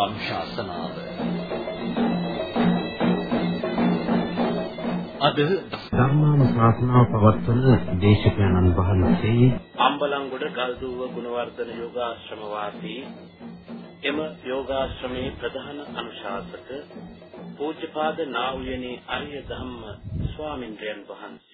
ධර්මානුශාසනාව අද ධර්මානුශාසනාව පවත්වන දේශකයන්න් වහන්සේ අම්බලන්ගොඩ ගල්දුව ගුණවර්ධන යෝගාශ්‍රම වාසී එම යෝගාශ්‍රමේ ප්‍රධාන අනුශාසක පූජ්‍යපාද නා වූ අරිය ධම්ම ස්වාමින්ද්‍රයන් වහන්සේ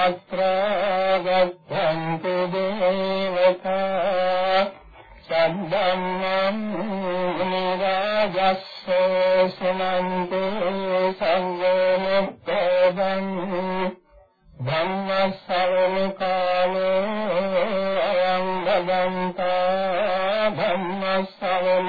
අත්‍රාගත්තන්තු දේවතා සම්බම්මං නිරාජස්ස සමන්තු සංගමප්පදං ධම්මස්සවන කාලෝ අයං බදන්තා ධම්මස්සවන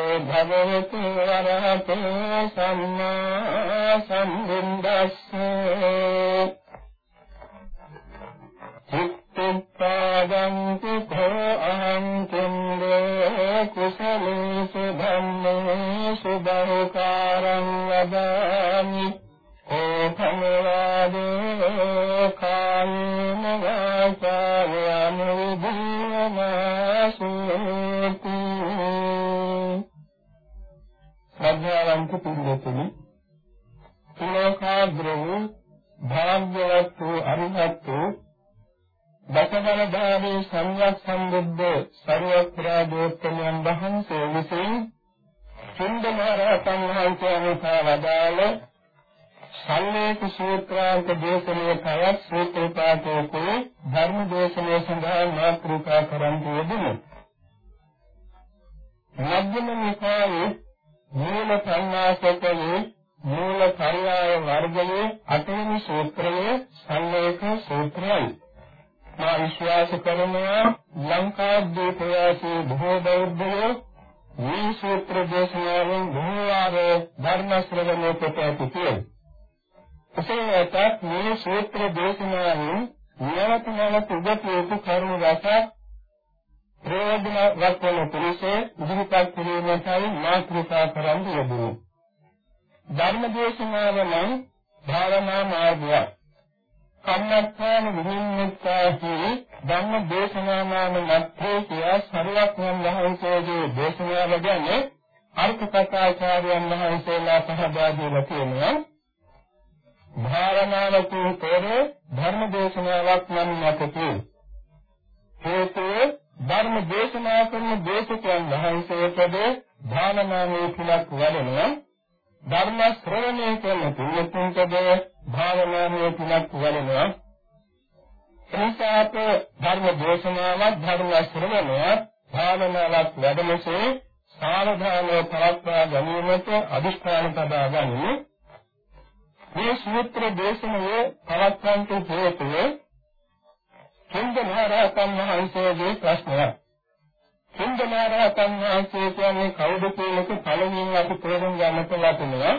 භගවතු වරහතෝ සම්මා සම්බුද්දස්ස. නමෝ තස්සේ භගවතු වරහතෝ සම්මා සම්බුද්දස්ස නමෝ තස්සේ භගවතු වරහතෝ සම්මා සම්බුද්දස්ස චිත්තපාදං කුඛෝ අහං කින්දේ කුසලේසු ධම්මේසු බහුකාරං වදාමි ශ්‍රද්ධාවන්ත පිළිතුරු ලෝකාග්‍රෝ භාග්‍යවත් වූ අරිහත් වූ දසබලධාරී සම්්‍යක් සම්බුද්ධ සර්වප්‍රාදෝත්තමයන් වහන්සේ විසින් චුන්ද මහ රහතන් වහන්සේ අනුසා වදාළ සල්ලේක සූත්‍රාන්ත දේශනයේ තවත් සූත්‍ර පාඨකෝ ධර්ම දේශනය සඳහා මාතෘකා කරන් යෙදුණු. මධ්‍යම නිකායේ මූල සංවාසකයේ මූල පරියාය වර්ගයේ අටවෙනි සූත්‍රයේ සල්ලේක සූත්‍රයයි. මා විශ්වාස කරනවා ලංකාද්වීපවාසී බොහෝ බෞද්ධයෝ මේ සූත්‍ර දේශනාවෙන් බොහෝ වාර ධර්ම ශ්‍රවණය කොට ඇති කියලා. එසේත් මේ සූත්‍ර දේශනාවෙන් නැවත නැවත උගතේක කරුණු රසක් ප්‍රයෝජනවත් වන පිළිස ඉදිරිපත් කිරීමටයි මාතෘකා කරන්න යෙදුනේ. ධර්ම දේශනාව නම් භාවනා මාර්ගයක්. කම්මත්තාන විහිම්මිත්තාහි ධම්ම දේශනා නාම මැත්තේ කියා සරුවක් යන වහන්සේගේ දේශනාව ගැන අර්ථ කථාචාර්යයන් වහන්සේලා සහභාගී වෙනවා. භාවනාවකින් තොර ධර්ම දේශනාවක් නම් නැතකි. හේතුව ධර්ම දේශනා කරන දේශකයන් වහන්සේටද භාවනාවේ කුලක් වැඩෙනවා. ධර්ම ශ්‍රවණය කරන තුන්තුන්ටද භාවනාවේ කුලක් වැඩෙනවා. එනිසාත් ධර්ම දේශනාවක් ධර්ම ශ්‍රවණයක් භාවනාවක් වැඩමසේ සාවධානව පවත්වා ගැනීමට අදිෂ්ඨාන තබා ගනිමු. මේ සූත්‍ර දේශනාවේ පවත්වන්ට හේතුව චන්ද මහරහතන් වහන්සේගේ ප්‍රශ්නයක්. චන්ද මහරහතන් වහන්සේ කියන්නේ කවුද කියන එක පළමුවෙන් අපි තේරුම් ගන්නට ලබනවා.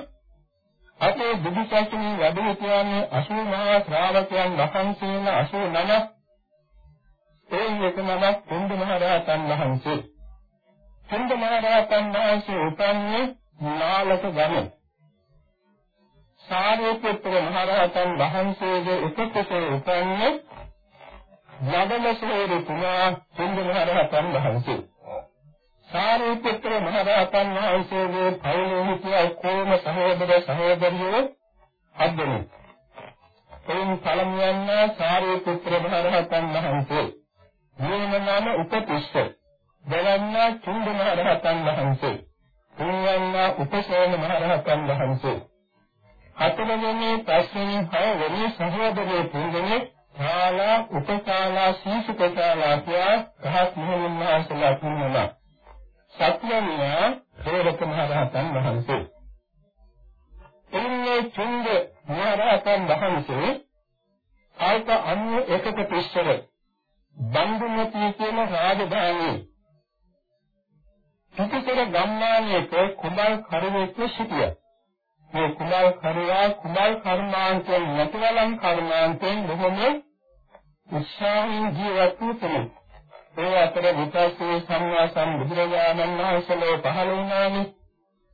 අපේ බුදු සසුනේ වැඩි කියන්නේ 80 මහා ශ්‍රාවකයන් වහන්සේන 89 ඒ එක නමක් චන්ද මහරහතන් වහන්සේ. චන්ද මහරහතන් වහන්සේ උපන්නේ නාලක ගමේ සාරිපුත්‍ර මහරහතන් වහන්සේගේ උපතේ උපන්නේ නවමසේරු කුමා චන්ද මහරහතන් වහන්සේ. සාරිපුත්‍ර මහරහතන් වහන්සේගේ පවුලේ හිටිය කොම සහෝදර සහෝදරියෝ හත්දෙනෙක්. එයින් පළමුවන්න සාරිපුත්‍ර මහරහතන් වහන්සේ. මේ නම උපතිස්ස. දෙවන්න චන්ද මහරහතන් වහන්සේ. තුන්වන්න උපසේන මහරහතන් වහන්සේ. හතරවෙනි පස්වෙනි හයවෙනි සහෝදරයෝ තුන්දෙනෙක් ශාලා උපශාලා සීසුකශාලා කියා රහත් මුහුණන් වහන්සේලා තුන්වන සත්‍යමියා හේරක මහ රහතන් වහන්සේ. එන්නේ චුන්ද මහ රහතන් වහන්සේ ආයත අන්‍ය එකක පිස්සර බන්දුමති කියන රාජධානියේ පිටිසර ගම්මානයක කුඹල් කරුවෙක් සිටියා. මේ කුඹල් කරුවා කුඹල් කර්මාන්තයෙන් නැතිවලම් කර්මාන්තයෙන් බොහොම උත්සාහයෙන් ජීවත් වූ කෙනෙක්. ඒ අතර විපස්සී සම්මා සම්බුදුරජාණන් වහන්සේ පහළ වුණානේ.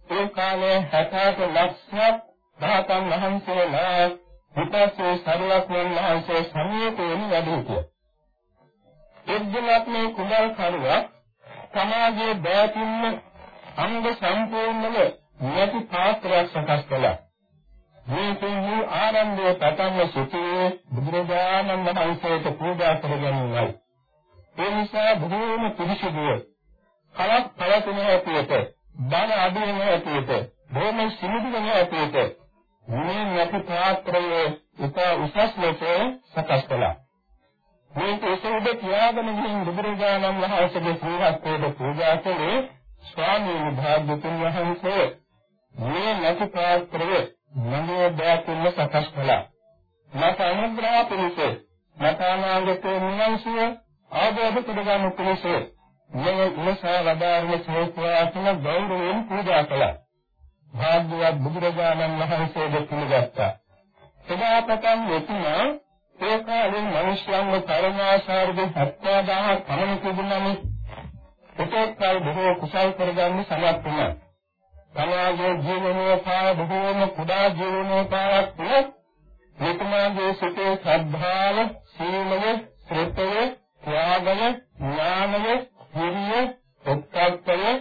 ඒ කාලේ 60 ලක්ෂයක් ධාතන් වහන්සේලා විපස්සී සරුවක්මන් වහන්සේ සමීපයෙන් වැඩ සිටියා. එක්දිනක් මේ කුඹල් කරුවා සමාජයේ බෑතින්න අංග සම්පූර්ණව නැති පාත්‍රයක් සකස් කළා. මේකෙන් වූ ආනන්දයේ පටන්ව සිටියේ බුදුරජාණන් වහන්සේට පූජා කරගන්නයි. ඒ නිසා බොහෝම පිරිසිදුව කලක් පවතින හැටියට, බණ අදින හැටියට, බොහොම සිනිදු වෙන හැටියට මේ නැති පාත්‍රය ඉතා උසස් ලෙස සකස් කළා. මේක උසුඩ තියාගෙන ගිහින් බුදුරජාණන් වහන්සේගේ ශ්‍රීහස්තයට පූජා කළේ ස්වාමීන් භාග්‍යතුන් වහන්සේ මේ නැති පාත්‍රය නමෝ දයාතුන් සකස් කළා. මට අනුග්‍රහ පිණිස මට අනාගතේ නිවන්සිය අවබෝධ කරගන්න පිණිස මේ ඉලසා වදාරන සෝත්‍රාසන ගෞරවයෙන් පූජා කළා. භාග්‍යවත් බුදුරජාණන් වහන්සේද පිළිගත්තා. එදා පටන් මෙතුමා ඒ කාලේ මිනිස්යන්ව කරුණාසාරද 70000 පමණ තිබුණානේ. ඒකත් කල් බොහෝ කුසල් කරගන්න සමත් වුණා. සමාජයේ ජීවනයේ පාර බොහෝම කුඩා ජීවනයේ පාරක් තුළ මෙතුමාගේ සිතේ ශ්‍රද්ධාව, සීලය, ශ්‍රේතය, ත්‍යාගය, ඥානය, හිරිය, උත්සාහය,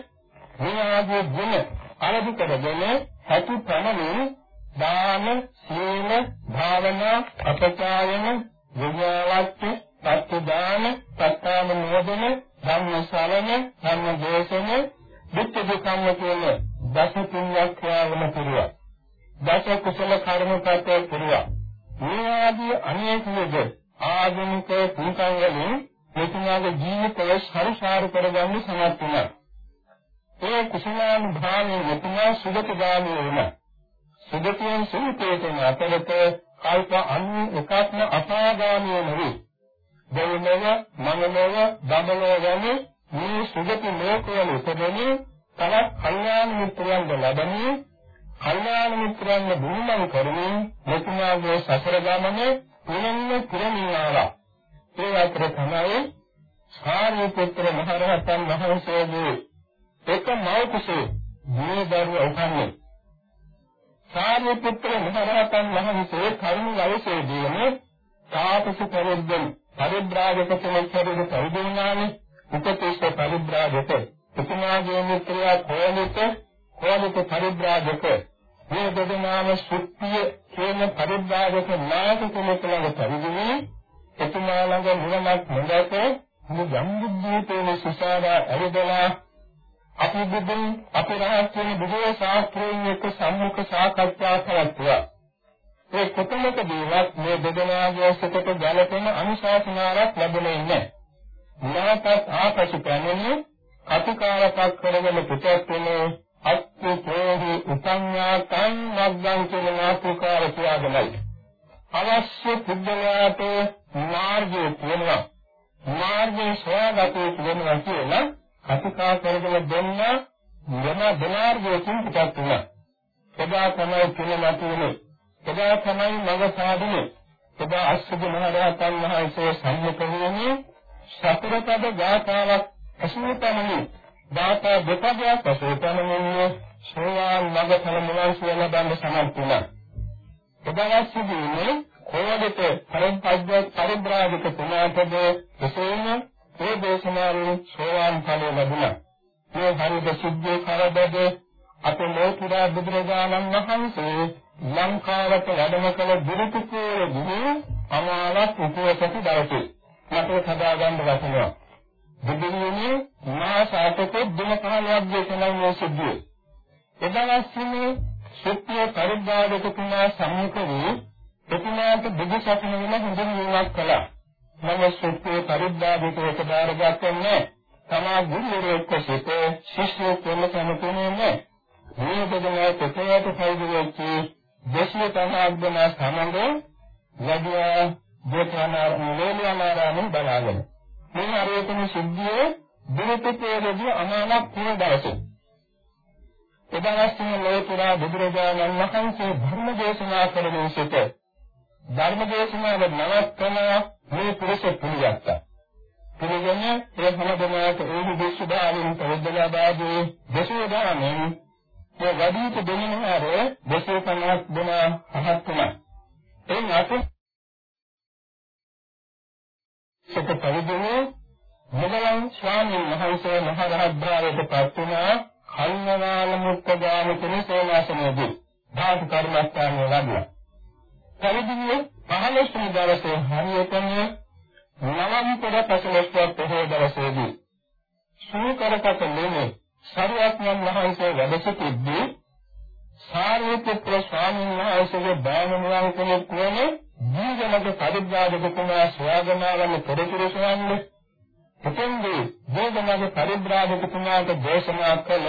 මේ ආදී ගුණ අරදි කරගෙන හැකි ප්‍රමණය දාන, සීල, භාවනා, අපචායන, විද්‍යාවච්ච, සත්‍ය දාන, සත්‍යාම නෝදන, ධම්ම ශ්‍රවණ, ධම්ම දේශන, දුක්ඛ දුක්ඛම කියන දස පුණ්‍යක් ක්‍රියාවල පුරුවා. දස කුසල කර්මපත පුරුවා. මේ ආදී අනේක විද ආගමික පුණ්‍යයන් වලින් මෙතුමාගේ ජීවිතය සරුසාරු කරගන්න සමත් වුණා. ඒ කුසලානුභාවයෙන් මෙතුමා සුගතගාමී වුණා. සුගතියෙන් සුවිතේතන අතරත කල්ප අනු එකක්ම අපාගාමී නෙවේ. දෙවිලව, මනලව, දඹලව වැනි මේ සුගති ලෝකවල උපදෙමින් තවත් කල්යාණ මිත්‍රයන්ද ලැබෙමින් කල්යාණ මිත්‍රයන්ව බුදුමන් කරමින් මෙතුමාගේ සසර ගමන පුරන්න පුරමින් ආවා. ඒ අතර තමයි සාරිපුත්‍ර මහ රහතන් වහන්සේගේ එක මව් කුසේ මේ දරුවා උපන්නේ. සාරිපුත්‍ර මහරහතන් වහන්සේ කරුණ වයසේදීම තාපස පරිද්දෙන් පරිබ්‍රාජක කෙනෙක් හැටියට පරිදුණානේ උපතේශ පරිබ්‍රාජක එතුමාගේ මිත්‍රයා කෝලිත කෝලිත පරිබ්‍රාජක මේ දෙදෙනාම සුත්තිය කියන පරිබ්‍රාජක නායක කෙනෙක් ළඟ පරිදුනේ එතුමා ළඟ නිවනක් නොදැක මේ ජම්බුද්දීපේ සුසාරා ඇවිදලා අපි බුදුන් අපි රහස් වෙන බුදු ශාස්ත්‍රයෙන් එක්ක සම්මුඛ සාකච්ඡා කරත්වා. ඒ කොතනකදීවත් මේ දෙදෙනාගේ සිතට ගැළපෙන අනුශාසනාවක් ලැබුණේ නැහැ. නැවතත් ආපසු පැමිණි කතිකාරකක් කරගෙන පිටත් වෙන අත්ථෝහි උපඤ්ඤාතං මග්ගං කියන මාතෘකාව කියලාගමයි. අවශ්‍ය පුද්ගලයාට මාර්ගය තියෙනවා. මාර්ගය සොයාගත යුතු කියලා කතිකා කරගෙන දෙන්න යම දනාර්ගයෙන් පිටත් වුණා. එදා තමයි පිළිමතු වුණේ. එදා තමයි මඟ සාදුනේ. එදා අස්සජ මහ රහතන් වහන්සේ සම්මුඛ වුණේ සතරපද ගාථාවක් අසුතමනි. ගාථා දෙපදයක් අසුතමනි සෝවාන් මඟ ඵල මුලන්සිය ලබන්න සමත් වුණා. එදා සිදුවේ කොවදට පරම්පද්‍ය පරිබ්‍රාජක තුමාටද එසේම ඒ දේශනාවෙන් සෝවාන් ඵලය ලැබුණා. මේ හරිද සිද්ධිය කරබද අපේ ලෝතුරා බුදුරජාණන් වහන්සේ ලංකාවට වැඩම කළ දුරුතුකේ ගිහි අමාලක් උපවසති දවසේ මට සදා ගන්න වටිනවා. බුදුරජාණන් මාස අටක දින කාලයක් දේශනා මේ සිද්ධිය. එදවස්සේ සත්‍ය පරිබ්‍රාජකතුමා සම්මුඛ වූ එතුමාට බුදු සසුන වෙන හොඳ නිවනක් කළා. මම සත්‍ය පරිබ්‍රාජකයට බාරගත්තේ තමා ගුරුවරයෙක් සිට ශිෂ්‍යයෙක් වෙන්න කැමතිනේ නැහැ. මේ දෙදෙනා තේයට පයිදෙච්ච දේශීය තනාග්ගන සමඟ යදියා දේශනාර නිලේලියනාරාමෙන් බලාගෙන. මේ හරියටම සිද්ධියේ දුරපතේදී අමානක් පුර දවසේ. එදාස්සින ලෝතුරා බුදුරජාණන් වහන්සේ ධර්ම දේශනා කරන විසිට ධර්ම දේශනාව නවත්තන මේ පුරුෂ පිළිගත්තා. පිළිගෙන ඒ හැමදෙනාට ඒ විශ්වදාලින් පොදලා දාදී දේශෝදානෙන් ඒ වැඩිහිටි දෙමිනහර 250 දෙනා පහත් වුණා. ඒ නැතු සත පරිදිනේ මොගලන් ස්වාමීන් වහන්සේ මහ රහත් භාවයට පත් වුණා කල්මනාල මුක්තගාම කියන සේනාසනයේදී ධාතු කර්මස්ථානයේ වඩලා. පරිදිනේ 15 වෙනි දවසේ හරියටම නවම් පොඩ පසලස්වක් පොහොය දවසේදී සූකරකට නෙමෙයි සරුවත්යන් වහන්සේ වැඩ සිටිද්දී සාරිපුත්‍ර ස්වාමීන් වහන්සේගේ බාමණුවන් කෙනෙක් වන දීගමක පරිබ්‍රාජක කුමාර ස්වාගමාවන පෙරතුරු සොයන්නේ එතෙන්දී දීගමක පරිබ්‍රාජක කුමාරට දේශනා කළ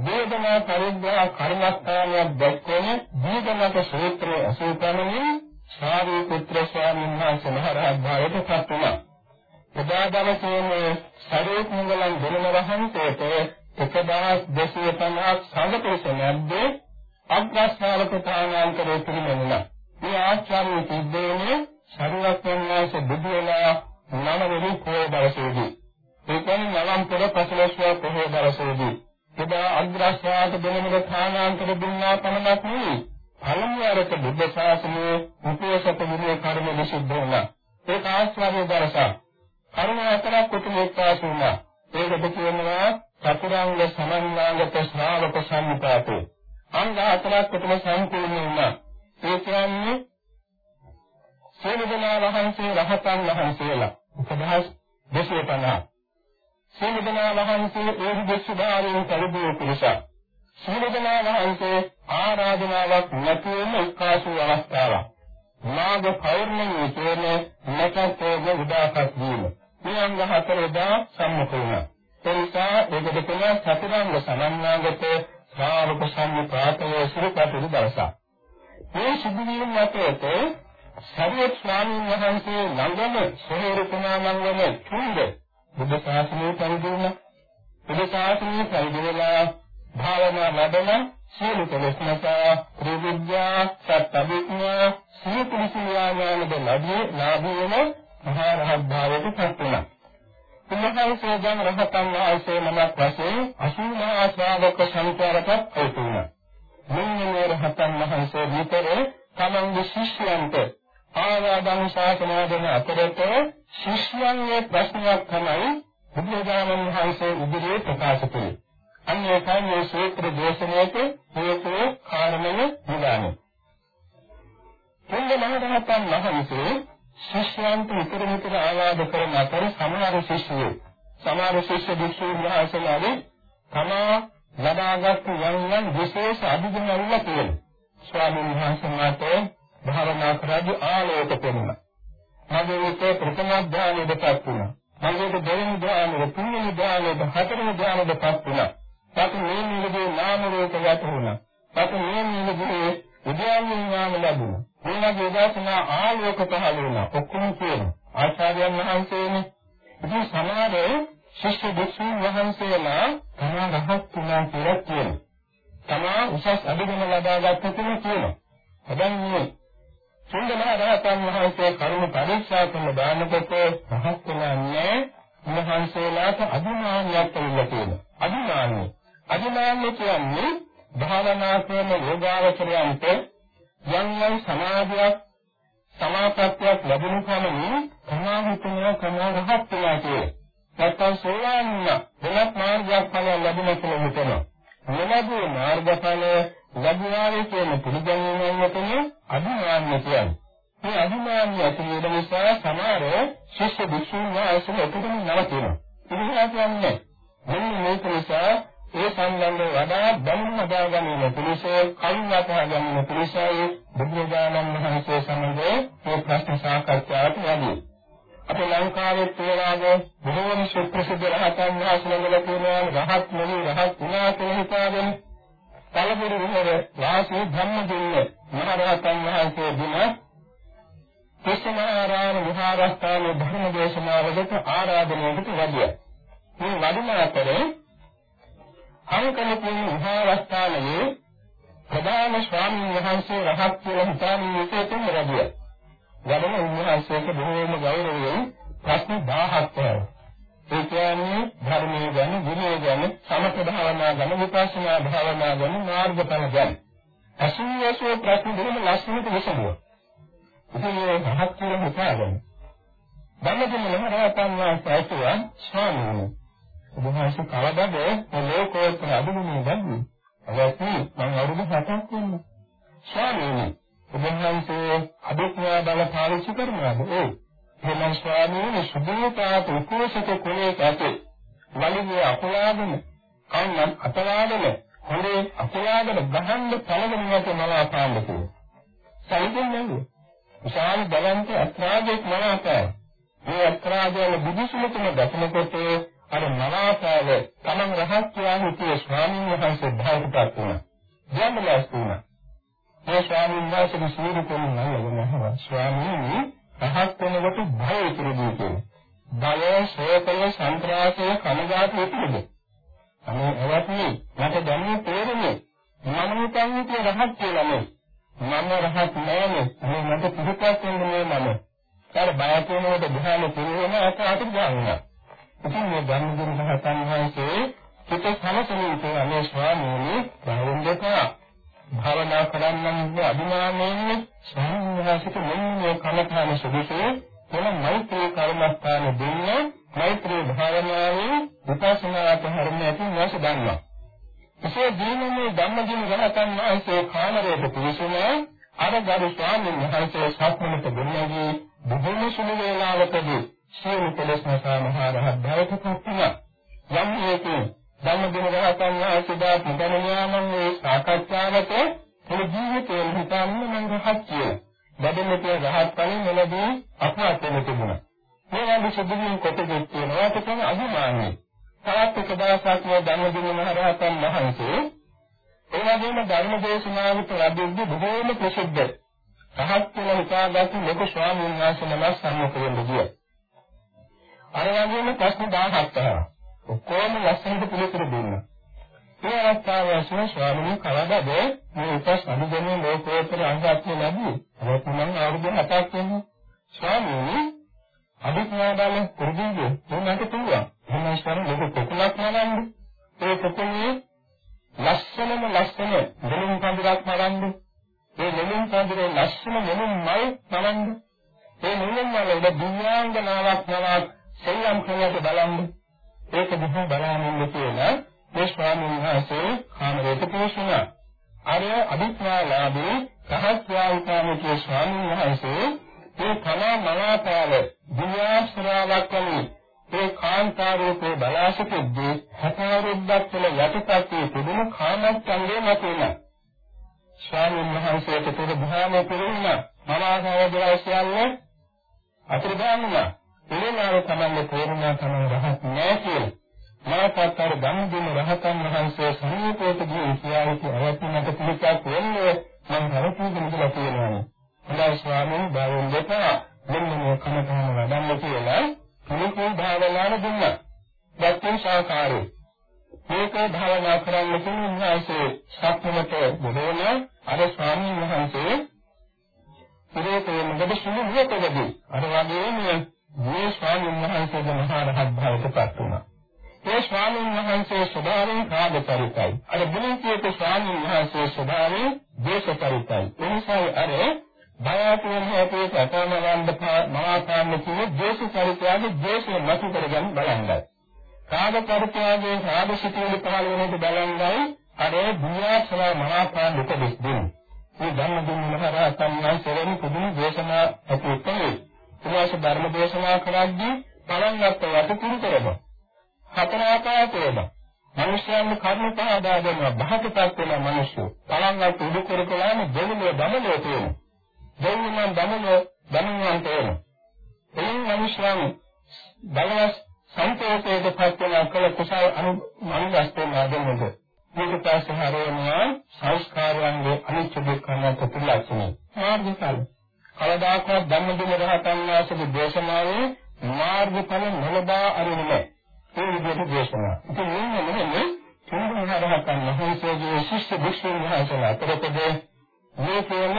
වේදනා පරිබ්‍රා කර්මස්ථානයක් දැක්වෙන දීගමක සූත්‍රය අසූපනමින් සාරිපුත්‍ර ස්වාමීන් වහන්සේ මහරහත් භාවයට පත් වුණා එදා දවසේම සරේත් මංගලම් දෙලන වහන්සේට 1250ක් සංඝපිරිස නැද්දේ අග්‍රස්ථානක තානාන්තරේ පිළිමෙන්නා. මේ ආචාර්ය සිද්ධේනේ සරුවක්යන් වහන්සේ බුදු වෙලා නවවෙනි පොය දවසේදී. ඒ කියන්නේ නවම් පෙර පසළොස්වක පොය දවසේදී. එදා අග්‍රස්ථානක දෙලන තානාන්තර දුන්නා පමණක් නෙවෙයි. පළමුවරට බුද්ධ ශාසනයේ උපෝසත විනය කර්ම විසුද්ධ වුණා. ඒක ආස්වාදයේ දරසක්. කරුණ හතරක් උතුම් එක්වාස වුණා. ඒකද කියනවා චතුරාංග සමන්නාගත ශ්‍රාවක සම්පාතේ. අංග හතරක් උතුම් සම්පූර්ණ වුණා. ඒ කියන්නේ සේනදනා වහන්සේ රහතන් වහන්සේලා 1250. සේනදනා වහන්සේ ඒ දෙස්සුදාරින් කලබෝ පුරුෂා. සේනදනා වහන්සේ ආරාධනාවක් නැතිවම එක්කාසු අවස්ථාවක්. මාග පෞර්ණමියේ කියන නැකතෝග උදාපත් වීම. මේ අංග හතර එදා සම්මුඛ වුණා. ඒ නිසා ඒකද කියන චතුරාංග සමන්නාගත ශ්‍රාවක සම්මුඛාතයේ සිරපතුරු දවසක්. මේ සිදුවීම් මතයට සරියත් ස්වාමීන් වහන්සේ ළඟම සොහොරු කුමාරණංගම තුන්ද බුද්ධ ශාසනයේ පරිදුණ බුද්ධ ශාසනයේ පරිදුණලා භාවනා ලැබෙන සියලු කෙලෙස්නසා ත්‍රිවිද්‍යා සත්‍යවිඥා සියලු කුසලයානද ලැබී ලාභී වෙන මහා රහත් භාවයට පත් වුණා. උන්වහන්සේ දැන් රහතන් වහන්සේ නමක් වශයෙන් 80 මහා ශ්‍රාවක සංඛ්‍යාවකට අයිති වුණා. මෙන්න මේ රහතන් වහන්සේ විතර තමන්ගේ ශිෂ්‍යයන්ට ආවාදන් ශාසනා දෙන අතරත ශිෂ්‍යයන්ගේ ප්‍රශ්නයක් තමයි බුදුරජාණන් වහන්සේ ඉදිරියේ ප්‍රකාශ කළේ. අන්නේ කන්නේ සූත්‍ර දේශනාවේ හේතු කාරණය නිදානේ. තුන්ද මහ රහතන් වහන්සේ ශිෂ්‍යයන්ට විතර විතර ආවාද කරන අතර සමහර ශිෂ්‍යයෝ සමහර ශිෂ්‍ය භික්ෂුන් වහන්සේලාගේ තමා ලබාගත් යම් යම් විශේෂ අභිගම වල තියෙන ස්වාමීන් වහන්සේ මාත භාවනා කරද්දී ආලෝක පෙනුණා. මගේ විතේ ප්‍රථම ධ්‍යානෙදපත් වුණා. මගේ දෙවෙනි ධ්‍යානෙද තුන්වෙනි ධ්‍යානෙද හතරවෙනි ධ්‍යානෙදපත් වුණා. සතු මේ නිලගේ නාම රූප යට වුණා. සතු මේ නිලගේ උද්‍යාන ඥාන ලැබුණා. මේ වගේ උදාසනා ආලෝක පහළ වෙනවා. ඔක්කොම කියනවා. ආචාර්යයන් වහන්සේනේ. ඉතින් සමහර ශිෂ්‍ය භික්ෂුන් වහන්සේලා තමා රහත් වුණා කියලා කියනවා. තමා උසස් අධිගම ලබාගත්ත කියලා කියනවා. හැබැයි මේ සුන්දර රහතන් වහන්සේ කරුණ පරීක්ෂා කරන දානකොට රහත් වෙනන්නේ උන්වහන්සේලාට අදිමානියක් තිබිලා තියෙනවා. අදිමානිය. අදිමානිය කියන්නේ භාවනා කරන යෝගාවචරයන්ට යම් යම් සමාධියක් සමාපත්තියක් ලැබුණු කමනේ තමා හිතනවා තමා රහත් වෙනවා කියලා. නැත්තම් සෝවාන් වෙනත් මාර්ගයක් ඵල ලැබුණ කියලා හිතනවා. මොනවාද මාර්ගඵල ලැබුණාවේ කියන පිළිගැනීමෙන් තමයි අභිමාන්‍ය කියන්නේ. මේ අභිමාන්‍ය ඇති වෙන නිසා සමහර ශිෂ්‍ය භික්ෂුන් වහන්සේලා එතනම නවතිනවා. ඉතින් කියන්නේ මෙන්න මේක නිසා ඒ සම්බන්ධව වඩා දැනුම හදා ගැනීම පිණිස කයින් වටහා ගැනීම පිණිසයි බුදුරජාණන් වහන්සේ සමග මේ ප්‍රශ්න සාකච්ඡාවට යන්නේ. අපේ ලංකාවේ තියෙනවාගේ බොහෝම සුප්‍රසිද්ධ රහතන් වහන්සේලා කියනවා රහත් නෙවි රහත් වුණා කියලා හිතාගෙන පළපුරු විහර වාසී ධම්මදින්න මහ රහතන් වහන්සේ දින ක්‍රිස්තුමාරාම විහාරස්ථානයේ ධර්ම දේශනාවකට ආරාධනයකට වැඩියා. මේ වඩින අතරේ අංකලපුර විහාරස්ථානයේ ප්‍රධාන ස්වාමීන් වහන්සේ රහත් කියලා හිතාගෙන ඉතේතුන් වැඩියා. වැඩම උන්වහන්සේට බොහෝම ගෞරවයෙන් ප්‍රශ්න 1000ක් ඇහුවා. ඒ කියන්නේ ධර්මයේ ගැන, ගුරුයේ ගැන, සමථ භාවනා ගැන, විපස්සනා භාවනා ගැන, මාර්ගඵල ගැන. අසුවිසෝ ප්‍රශ්න දෙකම ලස්සනට විසඳුවා. ඉතින් මේ රහත් කියලා හිතාගෙන ධම්මදින මහරහතන් වහන්සේ ඇතුවා ස්වාමීනි ඔබ වහන්සේ කවදාද මේ ලෝකෝත්තර අභිමුඛය ගන්නේ? අවශ්‍ය මම අවුරුදු 7ක් වෙනවා. ස්වාමීනි ඔබ වහන්සේ අභිඥා බල පාවිච්චි කරනවාද? ඒ එහෙනම් ස්වාමීනි සුභෝපාත උපෝසක කුලයක ඇතේ වලිගේ අකුලාගෙන කන්න අතලාගෙන හොරේ අකුලාගෙන ගහන්න පළවෙනිවට මම අපාන්න කිව්වා. සයිදෙන්නේ විශාල බලන්ත අත්‍රාජෙක් මනාපය. මේ අත්‍රාජවල බුදුසුමතුම දකිනකොට අර මනාපයව තමන් රහත් කියලා හිතිය ස්වාමීන් වහන්සේ භාවිතපත් වුණා. ජන්මලස් වුණා. මේ ස්වාමීන් වහන්සේ සිහිරු කොමින් නල්ලගෙන ස්වාමීනි රහත් වෙනකොට භය ඉතුරුදී කියන්නේ. භය, ශෝකය, සංත්‍රාසය, කනගාටු ඉතුරුද? අනේ එවත්නි මට දැනෙන්නේ තේරෙන්නේ මම හිතන්නේ රහත් කියලා නෙවෙයි. මම රහත් නෑනේ. මේ මට පිළිපැත් වෙන්නේ මම. ඒතර බය කියනකොට ධ්‍යාන පිළිවෙම අත අතට ගන්නවා. ඉතින් මේ ධම්මදින රහතන් වහන්සේ පිට සමසමින් කියන්නේ ස්වාමීනි බෞද්ධක භාවනා කරන්නන් අභිමානයෙන් ස්වාමීන් වහන්සේට මෙන්න මේ කමඨාන සුදුසු මොන මෛත්‍රී කර්මස්ථාන දෙන්න මෛත්‍රී භාවනාවේ විපස්සනා ධර්ම ඇති නැස දන්නවා. එසේ දීනමේ ධම්මදින රහතන් වහන්සේ කාමරයට පිවිසුම අර ගරු ස්වාමීන් වහන්සේ සක්මනට ගෙනගී බොහොම සුළු වේලාවකදී සියලු කෙලෙස් නැසා මහා රහත් භාවයට පත් වුණා. යම් හේතුන් ධම්මදින රහතන් වහන්සේ දා පුදණයාමන් මේ සාකච්ඡාවට මුළු ජීවිතේම හිතන්න මම රහත් කියලා. බඩමතේ රහත් කලින් මෙලදී අපහාත වෙන තිබුණා. මේ වගේ සුදුමින් කොටගෙත් කියනවා ඒක තමයි අභිමානයි. තවත් එක දවසක් මේ ධම්මදින මහරහතන් වහන්සේ ඒ වගේම ධර්ම දේශනාවට ලැබෙද්දී බොහෝම ප්‍රසිද්ධ රහත් කියලා හිතාගත්තු ලොකු ස්වාමීන් වහන්සේ නමක් සම්මුඛ වෙන්න ගියා. අර වගේම ප්‍රශ්න 1000ක් අහනවා. ඔක්කොම ලස්සනට පිළිතුරු දුන්නා. මේ අවස්ථාවේ අසුන ස්වාමීන් කවදාද මේ උපස් අනුගමනයේ ලෝකෝත්තර අංගත්වය ලැබුවේ? ඒත් මම අවුරුදු 7ක් වෙනවා. ස්වාමීන් අභිඥා බල පුරුදුගේ මොනකට පුළුවන්. එහෙනම් ස්වාමීන් ලොකු පොකුලක් නවන්න. ඒ පොකුලේ ලස්සනම ලස්සන දෙලුම් කඳුරක් නවන්න. ඒ දෙලුම් කඳුරේ ලස්සන දෙලුම් මල් නවන්න. ඒ දෙලුම් වල උඩ දිව්‍යාංගනාවක් නවක් සෙල්ලම් කරනකොට බලන්න. ඒක දිහා බලමින් කියලා මේ ස්වාමීන් වහන්සේ කාමරයට පෝෂණා. අර අභිඥාලාභී සහස්ත්‍රාවිකාමකේ ස්වාමීන් වහන්සේ ඒ තමා මනාපාල දිව්‍යාශ්‍රාවක් වලින් ඒ කාන්තාරූපේ බලා සිටිද්දී හතරවරුද්දක් තුළ යටිපත්ේ තිබුණු කාමච්ඡන්දේ මතුවලා ස්වාමීන් වහන්සේට පෙර ධ්‍යාන පිළින්න මනාසවදලා සියල්ල අතුරුදාන්නා එලෙනාව තමන්ගේ තේරුණා තමන් රහත් නෑ කියලා මාතත්තර ධම්මදින රහතන් වහන්සේ සමීපයට ගිය ඉතිහාසය අවතිනට පිළිපැත් වෙන්නේ මම රහතුන් දෙන්නලා කියනවා හොඳයි ස්වාමීන් වහන්සේ දෙපා මෙන්න මේ කමතහන වඩන්න කියලා පිළිකුල් භාවනාව දුන්නා. දැක්කේ සාකාරේ. මේක භාවනා කරන්න කියන උන්වහන්සේ සක්මනට බොහෝම අර ස්වාමීන් වහන්සේ පිළිතුරු මොකද සුළු නියතවදී අර වගේම මේ ස්වාමීන් වහන්සේගේ මහා රහත් භාවයට පත් වුණා. ඒ ස්වාමීන් වහන්සේ ස්වභාවයෙන් කාගචරිතයි. අර බුලිතියේ ස්වාමීන් වහන්සේ ස්වභාවයෙන් දේශචරිතයි. එනිසා අර බයතුන් හැටියට අතමවන්න මවාපාන්න කියන දේශ චරිතයගේ දේශය මතු කරගන්න බලංගයි. කාම චරිතයගේ සාදසිතේ පහළ වෙනකොට බලංගයි අර දුන්‍යාසලා මවාපාන්න උපදෙස් දෙන්නේ. මේ ධම්මදින මහරහතන් වහන්සේගෙන් පුදුම දේශනා ඇති උත්තරේ. ඊළඟ ධර්ම දේශනා කරද්දී බලංගත් යටකුරු කරනවා. හතර ආකාරයේද මිනිස්යන් කර්ම පහදා දෙනවා බහකටත් වෙන මිනිස්සු. බලංගත් උඩු කරකලාම දෙවිලෝ දමලෝ තියෙනවා. දෙවියන් දමන දමනන්ට එන. එයින් මනුෂ්‍යයන් බලවත් සංකේතයක පත් වෙන කල කුසල අනුමනුෂ්‍යත්වයෙන් ආදෙන්නද ඊට පස්සේ හරවනවා සංස්කාරයන්ගේ අනිත්‍ය දුක්ඛ අනාත්ම පිළිලක්ෂණය මාර්ගඵල කවදාකවත් ධම්මදින රහතන් වහන්සේගේ දේශනාවේ මාර්ගඵල නොලබා අරින්නේ ඒ විදිහට දේශනා. ඉතින් මේ මොන්නේ තුන්වෙනි රහතන් වහන්සේගේ ශිෂ්‍ය භික්ෂුන් වහන්සේලා අතරතේ මේ කියන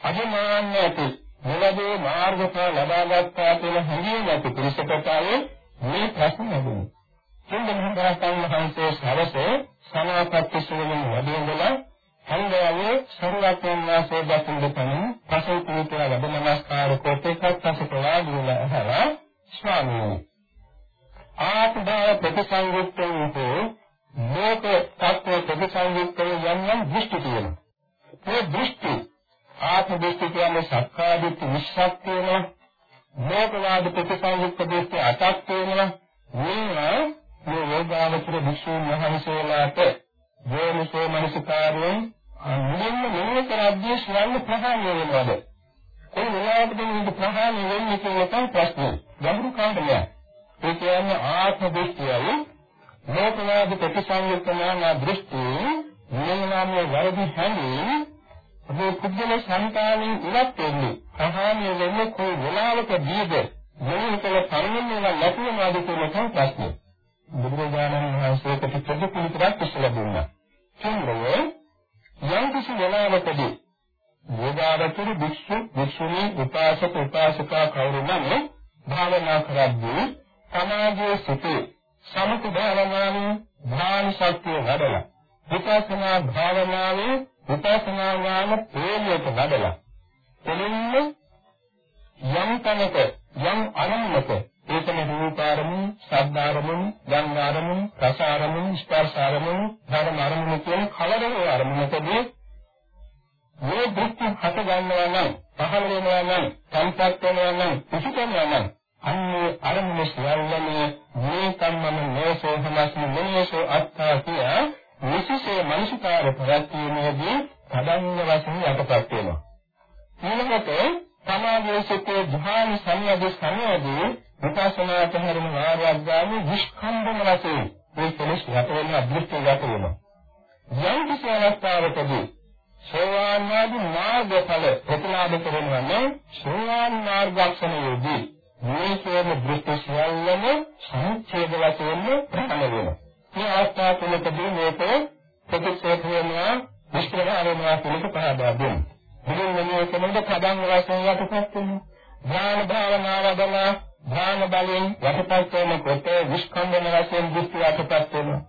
අධිමාන්‍ය ඇති මොළදී මාර්ගඵල ලබාගත්තා කියන හැඟීම ඇති පිරිසකටාවේ මේ ප්‍රශ්න ලැබුණා. තුන්වෙනි රහතන් වහන්සේ සවසේ සමාපatti සූලෙන් වැඩිඳලා හන්දයාවේ සරුවත්යන් වාසයේ දකින්න තනින් පසු පූජා ලැබ නමස්කාර කොට එකක් පසු ප්‍රවාදීල අහලා ස්වාමීනි ආත්මභාව ප්‍රතිසංයුක්තෝ හෝ ලෝක තත්ත්ව ප්‍රතිසංයුක්තෝ යම් යම් දෘෂ්ටි තියෙනවා. මේ දෘෂ්ටි ආත්ම දෘෂ්ටි කියන්නේ සක්කාදිට්ඨි විශ්වාස වෙනවා. ලෝකවාද ප්‍රතිසංයුක්ත දෘෂ්ටි අටක් වෙනවා. මේවා මේ යෝගාවචර විශ්වුන් වහන්සේලාට යෝනිසෝ මනසිකාරයෙන් මුලින්ම මෙන්න කරද්දී සියල්ල ප්‍රහාණය වෙනවද? කොයි වෙලාවකද මේක ප්‍රහාණය වෙන්නේ කියන එක ප්‍රශ්නේ. ගැඹුරු කාරණයක්. ඒ කියන්නේ ආත්ම දෘෂ්ටියයි ලෝකවාද ප්‍රතිසංයුක්ත නාම දෘෂ්ටි නිලනාමයේ වරදි හැඟීම් අපේ පුද්ගල සංකාලයෙන් ඉවත් වෙන්නේ ප්‍රහාණය වෙන්නේ කොයි වෙලාවකදීද මොනිකල පරිණිමව නැති වෙනවද කියන එක ප්‍රශ්නේ බුදුරජාණන් වහන්සේට ප්‍රතිපලිතරක් ඉස්සලා දුන්නා. චන්ද්‍රය යම් කිසි වෙලාවකදී යෝගාවචර භික්ෂු භික්ෂුණී උපාසක උපාසිකා කවුරු නම් භාවනා කරද්දී සමාජයේ සිටි සමථ භාවනාවේ ඥාන ශක්තිය වැඩලා විපස්සනා භාවනාවේ විපස්සනා ඥාන ප්‍රේමියට වැඩලා එළින්ම යම් තැනක යම් අරමුණක ඒකම රූපාරමුණු, ශබ්දාරමුණු, ගන්ධාරමුණු, රසාරමුණු, ස්පර්ශාරමුණු, ධර්මාරමුණු කියන කලරේ අරමුණකදී මේ දෘෂ්ටි හට ගන්නවා නම්, පහළ වෙනවා නම්, සංසත් වෙනවා නම්, පිසිකනවා නම් අන්නේ අරමුණ සියල්ලම මේ කම්මම නෝසෝ හමස්මි නෝසෝ අත්තා කිය විශේෂ මනසිකාර ප්‍රත්‍යයේදී පදංග වශයෙන් යටපත් වෙනවා. ඊළඟට සමාධියේ සිටේ ධ්‍යාන සංයද සංයදී විපස්සනාට හැරෙන වාරයක් ගානේ විස්කම්බන වශයෙන් මේ කෙලෙස් යට වෙන අදෘෂ්ටි යට වෙනවා. යම් කිසි අවස්ථාවකදී සෝවාන් ආදී මාර්ගඵල ප්‍රතිලාභ කරනවා නම් සෝවාන් මාර්ගක්ෂණයේදී මේ කියන දෘෂ්ටි සියල්ලම සංච්ඡේද වශයෙන් ප්‍රහාණය වෙනවා. මේ අවස්ථාව තුළදී මේක ප්‍රතික්ෂේප වෙනවා විස්තර ආරම්භවා කියන පහදා දෙනවා. බුදුන් මෙලොව කෙනෙකුට පදංග වශයෙන් යටපත් වෙනවා. ඥාන භාවනාව ගම ඥාන බලයෙන් යටපත් වෙනකොට විස්කම්බන වශයෙන් දෘෂ්ටි යටපත් වෙනවා.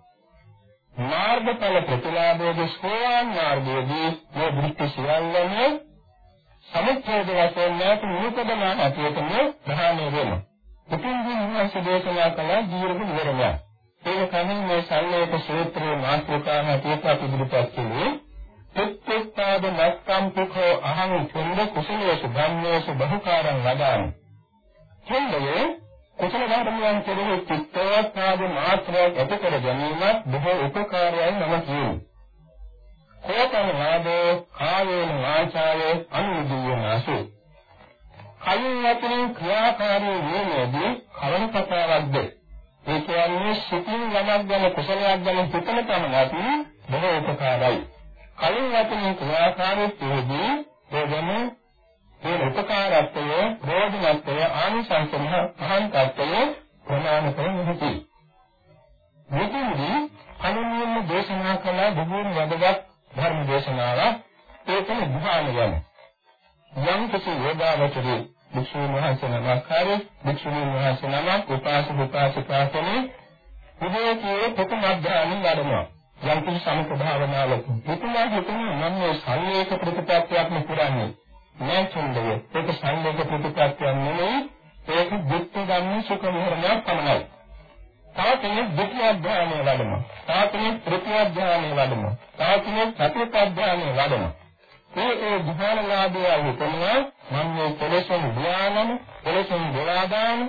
මාර්ගඵල ප්‍රතිලාභයේ සෝවාන් මාර්ගයේදී මේ දෘෂ්ටි සියල්ලම සමුච්ඡේද වශයෙන් නැති නිකදම ඇතිවෙතම ප්‍රහාණය වෙනවා. ඉතින් මේ දේශනා කළ ජීවක විවරණය. ඒක කමින් මේ සල්ලේක සූත්‍රයේ මාතෘකාව හැටියට අපි ඉදිරිපත් කළේ පුත්තේපාද නැක්කම්පිකෝ අහං චුන්ද කුසලේසු ධම්මේසු බහුකාරං වදාමි. චුන්දයේ කුසල ධර්මයන් කෙරෙහි චිත්තෝත්පාද මාත්‍රයක් ඇති කර ගැනීමත් බොහෝ උපකාරයයි මම කියනවා. කෝපන වාදෝ කායේන වාචායේ අනුදීයනාසු කයින් වචනෙන් ක්‍රියාකාරී වීමේදී කරුණ කතාවක්ද? ඒ කියන්නේ සිතින් යමක් ගැන කුසලයක් ගැන හිතන පමණක් බොහෝ උපකාරයි. කයින් වචනෙන් ක්‍රියාකාරීත්වයේදී ඒ ගැන ඒ උපකාරත්වය ප්‍රයෝජනත්වය ආනිසංසමහ අහංකත්වය ප්‍රමාණ කර නොහැකි. මෙතනදී කලින්ම දේශනා කළ බොහෝ වැදගත් ධර්ම දේශනාවක් ඒකම ධ්‍යාන යන යම් කිසි යෝගාවචරයේ භික්ෂුන් වහන්සේ නමස්කාරය භික්ෂුන් වහන්සේ නමක් උපාසක උපාසිකා කෙනෙක් උදේකේ ප්‍රථම අධ්‍යානෙ වැඩනවා යම් කිසි සමත භාවනාවක ප්‍රථමා හිතන නම් මේ සංවේක ප්‍රතිපත්තියක් පුරන්නේ නෑ චන්දය ඒක සංවේක ප්‍රතිපත්තියක් නෙමෙයි ඒක දුක්ඛ ගන්න සුඛ විහරණයක් පමණයි තව කෙනෙක් දෙතිය අධ්‍යානය වඩනවා. තව කෙනෙක් තෘතිය අධ්‍යානය වඩනවා. තව කෙනෙක් චතුර්ථ අධ්‍යානය වඩනවා. මේ ඒ ධ්‍යානලාභය හිතනවා මම මේ කෙලෙසුන් ධ්‍යානම, කෙලෙසුන් දොරාදාන,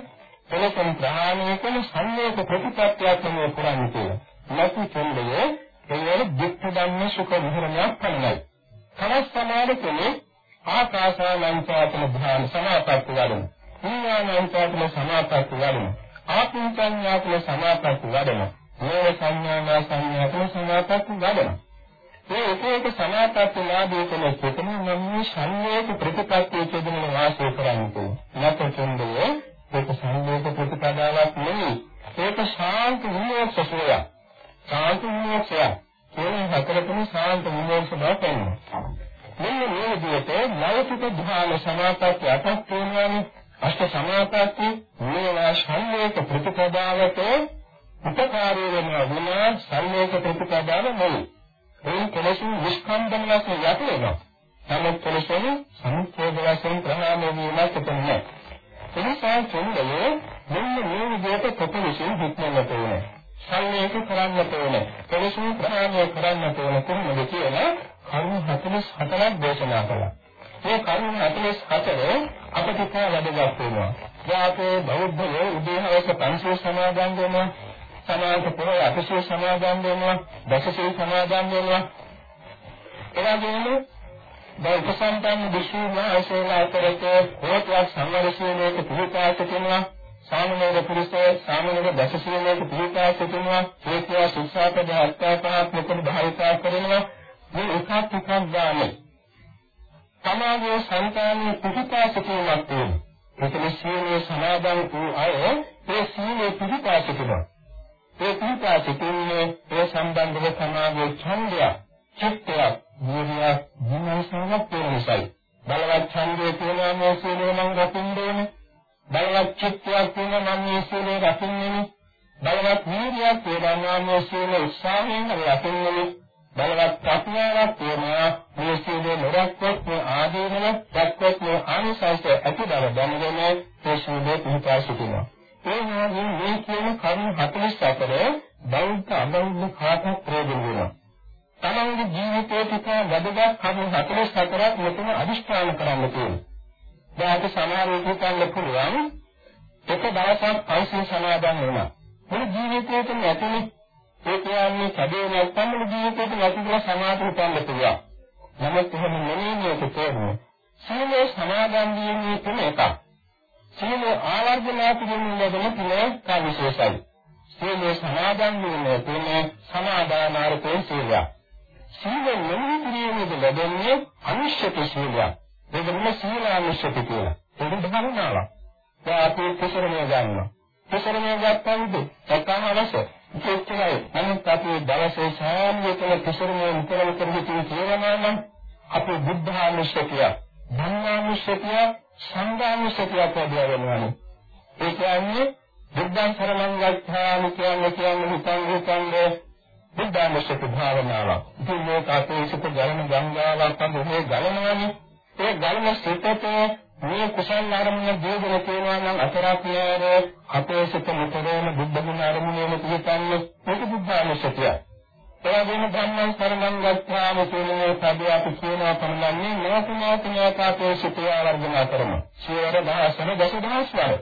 කෙලෙසුන් ප්‍රහාණය කරන සංවේක ප්‍රතිපත්තියක් මේ පුරන්නේ කියලා. නැති ඡන්දයේ ඒ දුක්ඛ ධම්ම සුඛ විහරණයක් පමණයි. තවත් සමාන කෙනෙක් ආකාසානංචාතන ධ්‍යාන සමාපatti වඩනවා. විඥානං සමාපatti වඩන. ආත්මඥාතුල සමාපatti වඩන. මේ සංඥානා සංඥාතුල සමාපatti වඩන. මේ එක එක සමාපatti ලාභය කියන කෙතන නම් සංවේග ප්‍රතිපත්තිය කියන වාසය කරන්නේ. නැත්නම් කියන්නේ ඒක සංවේග ප්‍රතිපදාවක් නෙවෙයි. ඒක ශාන්ත විමෝක්ෂය ශාන්ත විමෝක්ෂය කියන හතරතම ශාන්ත විමෝක්ෂ බව පෙන්වනවා. මෙන්න මේ විදිහට ලෞකික ධ්‍යාන සමාපatti අටක් තියෙනවානේ අෂ්ට සමාපatti මේවා සංවේග ප්‍රතිපදාවට උපකාරී වෙනවා විනා සංවේග ප්‍රතිපදාව නෙවෙයි. ඒ කෙලෙසුන් නිෂ්කම්බන වශයෙන් යට වෙනවා නමුත් කෙලෙසුන් සමුච්ඡේද වශයෙන් ප්‍රහාණය වීමක් තිබෙන්නේ එනිසා චුන්දයේ මෙන්න මේ විදිහට ප්‍රතිවිසින් හිතන්නට ඕනේ. සංවේග කරන්නට ඕනේ. කෙලෙසුන් ප්‍රහාණය කරන්නට ඕනේ කොහොමද කියලා කරුණු 44ක් දේශනා කළා මේ කරුණු 44 අපිට කා වැඩගත් වෙනවා. යාපේ බෞද්ධයෝ උදේහවස පන්සිල් සමාදන් වෙනවා. සමාජ පොරේ අටසිල් සමාදන් වෙනවා. දසසිල් සමාදන් වෙනවා. එවැගේම දැන් උපසම්පන්න විශ්වම ආශේලා අතරත හෝතයක් සංවර්ෂණයක පිළිපැත තිබෙනවා. සාමනෝද පුරුෂය සාමනෝද දසසිලයක පිළිපැත තිබෙනවා. ඒකවා ශික්ෂාපද අත්පාපහක් මෙතන භාවිතා කරනවා. මේ එකක් එකක් ගානේ සමාජයේ සංකාමී පිටිපස්ස කියනක් තියෙනවා. ඒකම සීලයේ සමාදන් වූ අය ඒ සීලයේ පිටිපස්ස කියනවා. ඒ පිටිපස්ස කියන්නේ ඒ සම්බන්ධව සමාජයේ ඡන්දය, චිත්තය, වීර්යය, විමර්ශනයක් තියෙන නිසායි. බලවත් ඡන්දය තියෙනවා මේ සීලය නම් රකින්න ඕනේ. බලවත් චිත්තයක් තියෙනවා නම් මේ සීලය රකින්නේ බලවත් වීර්යයක් තියෙනවා මේ සීලය උත්සාහයෙන් රකින්නේ බලවත් ප්‍රඥාවක් තියෙනවා. මේ සියලු නොරක්කොත් මේ ආදීනව දැක්කොත් මේ ආනිසංස ඇති බව දැනගෙන මේ ශීලයේ පිහිටා සිටිනවා. ඒ වගේම මේ කියන කරුණු 44 බෞද්ධ අබෞද්ධ කාටත් ප්‍රයෝජන වෙනවා. තමන්ගේ ජීවිතයේ තිබෙන වැදගත් කරුණු 44ක් මෙතන අදිෂ්ඨාන කරන්න තියෙනවා. දැන් අපි සමහර විදිහට පුළුවන් එක දවසක් පයිසල් සමාදන් වෙනවා මොන ජීවිතයකම ඇතුළේ ඒ කියන්නේ කඩේ නැත්නම් මුළු ජීවිතේට නැතිලා සමාධිය උපන්න පුළුවන්. නමුත් එහෙම නෙමෙයි මේක තේරුම. සීලේ සමාදන් වීමේ තුන එකක්. සීලේ ආවර්ජනා කිරීමේ ලැබෙන තුන කාවිශේෂයි. සීලේ සමාදන් වීමේ තුන සමාදානාර්ථයෙන් සීලය. සීලෙ මෙහි කිරීමේදී ලැබෙන්නේ අනිශ්චිත සීලය. ඒක නෙමෙයි සීල අනිශ්චිත කියලා. ඒක භාවනාවක්. දැන් අපි කුසරණය ගන්නවා. කුසරණය ගත්තම එකම අවශ්‍යයි. ඒකයි නමුත් අපි දවසේ සාම්‍යතන කුසරණය විතරම කරගෙන කියනවා නම් අපි බුද්ධානුස්සතිය, ධම්මානුස්සතිය, සංඝානුස්සතිය කියනවා වෙනවානේ. ඒ කියන්නේ බුද්ධං සරණං ගච්ඡාමි කියන්නේ කියන්නේ හිතන් හිතන්නේ බුද්ධානුස්සති භාවනාව. ඉතින් මේක අපේ සිත ගලන ගංගාවක් වගේ ගලනවානේ. ඒ ගලන සිතේ මේ කුසල ආරමුණ දීගෙන තියෙනවා නම් අතරක් නෑර අපේ සිත මුතරේම බුද්ධ ගුණ ආරමුණේම පිළිපන්නේ මේක බුද්ධානුස්සතිය. ඒ වගේම ධම්මං සරණං ගච්ඡාමි කියන පදේ අපි කියනවා පමණන්නේ නැවත නැවත නැවත අපේ සිත ආවර්ජන කරමු. සියවර දහසන දසදහස් වර.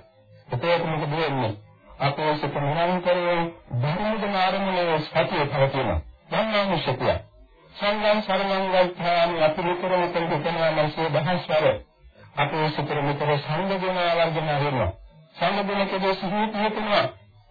ඒක මොකද වෙන්නේ? අපේ සිත නිරන්තරයෙන් ධර්ම ගුණ ආරමුණේ සතිය පවතිනවා. ධම්මානුස්සතිය. සංඝං සරණං ගච්ඡාමි අපි විතරම කියනවා නම් සිය දහස් වර. අපේ සිතේ මෙතන සංගුණ ආවර්ජන වෙනවා. සංගුණකදී සිහිය පිහිටනවා.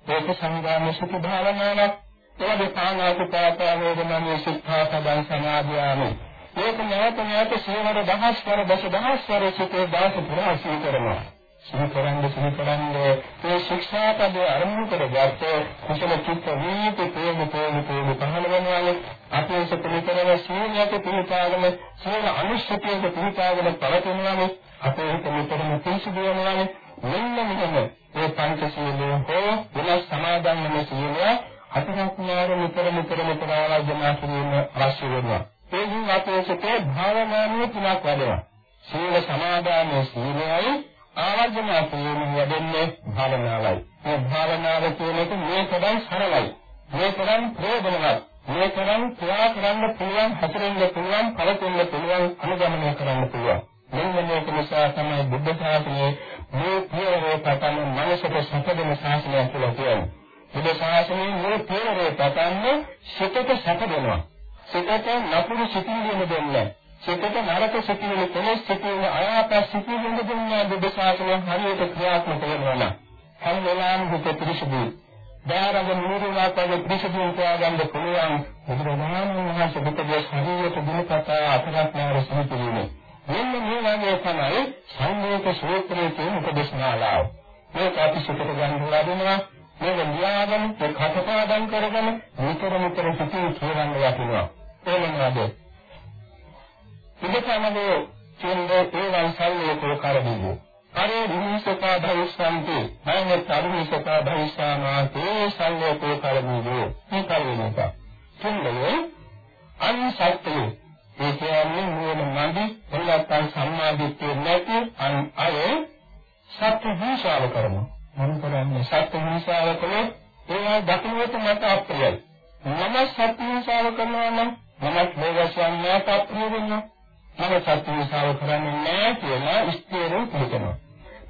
ඒක සංගාම සුඛ භාවනාවක්. ඒවගේ පානාතිපාතා වේදනාවේ සිතා සදන් සමාධියාමි. ඒක නැවත නැවත සියවර දහස් වර දස දහස් වර සිතේ දාස පුරා සිහි කරනවා. සිහි කරන්නේ සිහි කරන්නේ ඒ ශික්ෂාපද අරමුණු කරගත්ත කුසල චිත්ත වීති ප්‍රේම ප්‍රේම ප්‍රේම පහළ වෙනවානේ අපේ සිත මෙතරම සීලයට පිළිපාගෙන සීල අනුශිතියට පිළිපාගෙන පවතිනවානේ අපේ හිත මෙතරම් පිරිසිදු වෙනවානේ මෙන්න මෙහෙම මේ පංචශීලය හෝ වෙනස් සමාදන් වෙන සීලය අතිරක්මාර මෙතර මෙතර මෙතර ආවර්ජනා කිරීම අවශ්‍ය වෙනවා. ඒකින් අපේ සිතේ භාවනාවේ තුනක් වැඩෙනවා. සීල සමාදානයේ සීලයයි ආවර්ජනා කිරීම වැඩෙන්නේ භාවනාවයි. මේ භාවනාව කියන එක මේ තරම් සරලයි. මේ තරම් ප්‍රයෝජනවත්. මේ තරම් ක්‍රියා කරන්න පුළුවන් හතරෙන්ද පුළුවන් පළතුන්ද පුළුවන් අනුගමනය කරන්න පුළුවන්. මෙන්න මේක නිසා තමයි බුද්ධ ශාසනයේ මේ පියවරේ පටන් මනසට සැපදෙන ශාසනය කියලා කියන්නේ. බුද්ධ ශාසනයේ මේ පියවරේ පටන් සිතට සැපදෙනවා. සිතට නපුරු සිතිවිලි දෙන්නේ. සිතට නරක සිතිවිලි කෙලෙස් සිතිවිලි අයාපස් සිතිවිලි දුන්නා බුදුසාසනය හරියට ක්‍රියාත්මක වෙනවා නම් හැම වෙලාවෙම හිත පිරිසුදුයි. දාරග නිරුණාකගේ පිරිසුදුන් තියාගන්න පුළුවන් බුදුරජාණන් වහන්සේ පිටකේ හරියට දිනපතා අතරක් නාර සිතිවිලි. මෙන්න මේ වගේ තමයි සංවේක සූත්‍රයේ තියෙන උපදේශනාලාව. මේක අපි සිතට ගන්න ලැබෙනවා. මේක ලියාගෙන කටපාඩම් කරගෙන නිතර නිතර සිතින් කියවන්න යනවා. ඒ මොනවද? ඉදකමනේ චෙන්දේ ඒවන් සල්ලේකෝ කරදීවෝ. අරේ විනිසකා භවිස්සන්ති මයං තරුනිසකා භවිස්සාමාතේ සල්ලේකෝ කරදීවෝ. මේ කල්වෙනක. චෙන්දේ අන්සත්‍යෝ ඒ කියන්නේ නුවණ මදි එන්නත්නම් සම්මාදිට්ඨිය නැති අන් අය සත්‍ය හිංසාව කරනවා. මම කරන්නේ සත්‍ය හිංසාව කළොත් ඒවා දකින්නට මට අප්‍රියයි. මම සත්‍ය හිංසාව කරනවා නම් මමත් මේවසයන් නැත අප්‍රිය වෙනවා. මම සත්‍ය හිංසාව කරන්නේ නැහැ කියලා ස්ථිරව පිළිගන්නවා.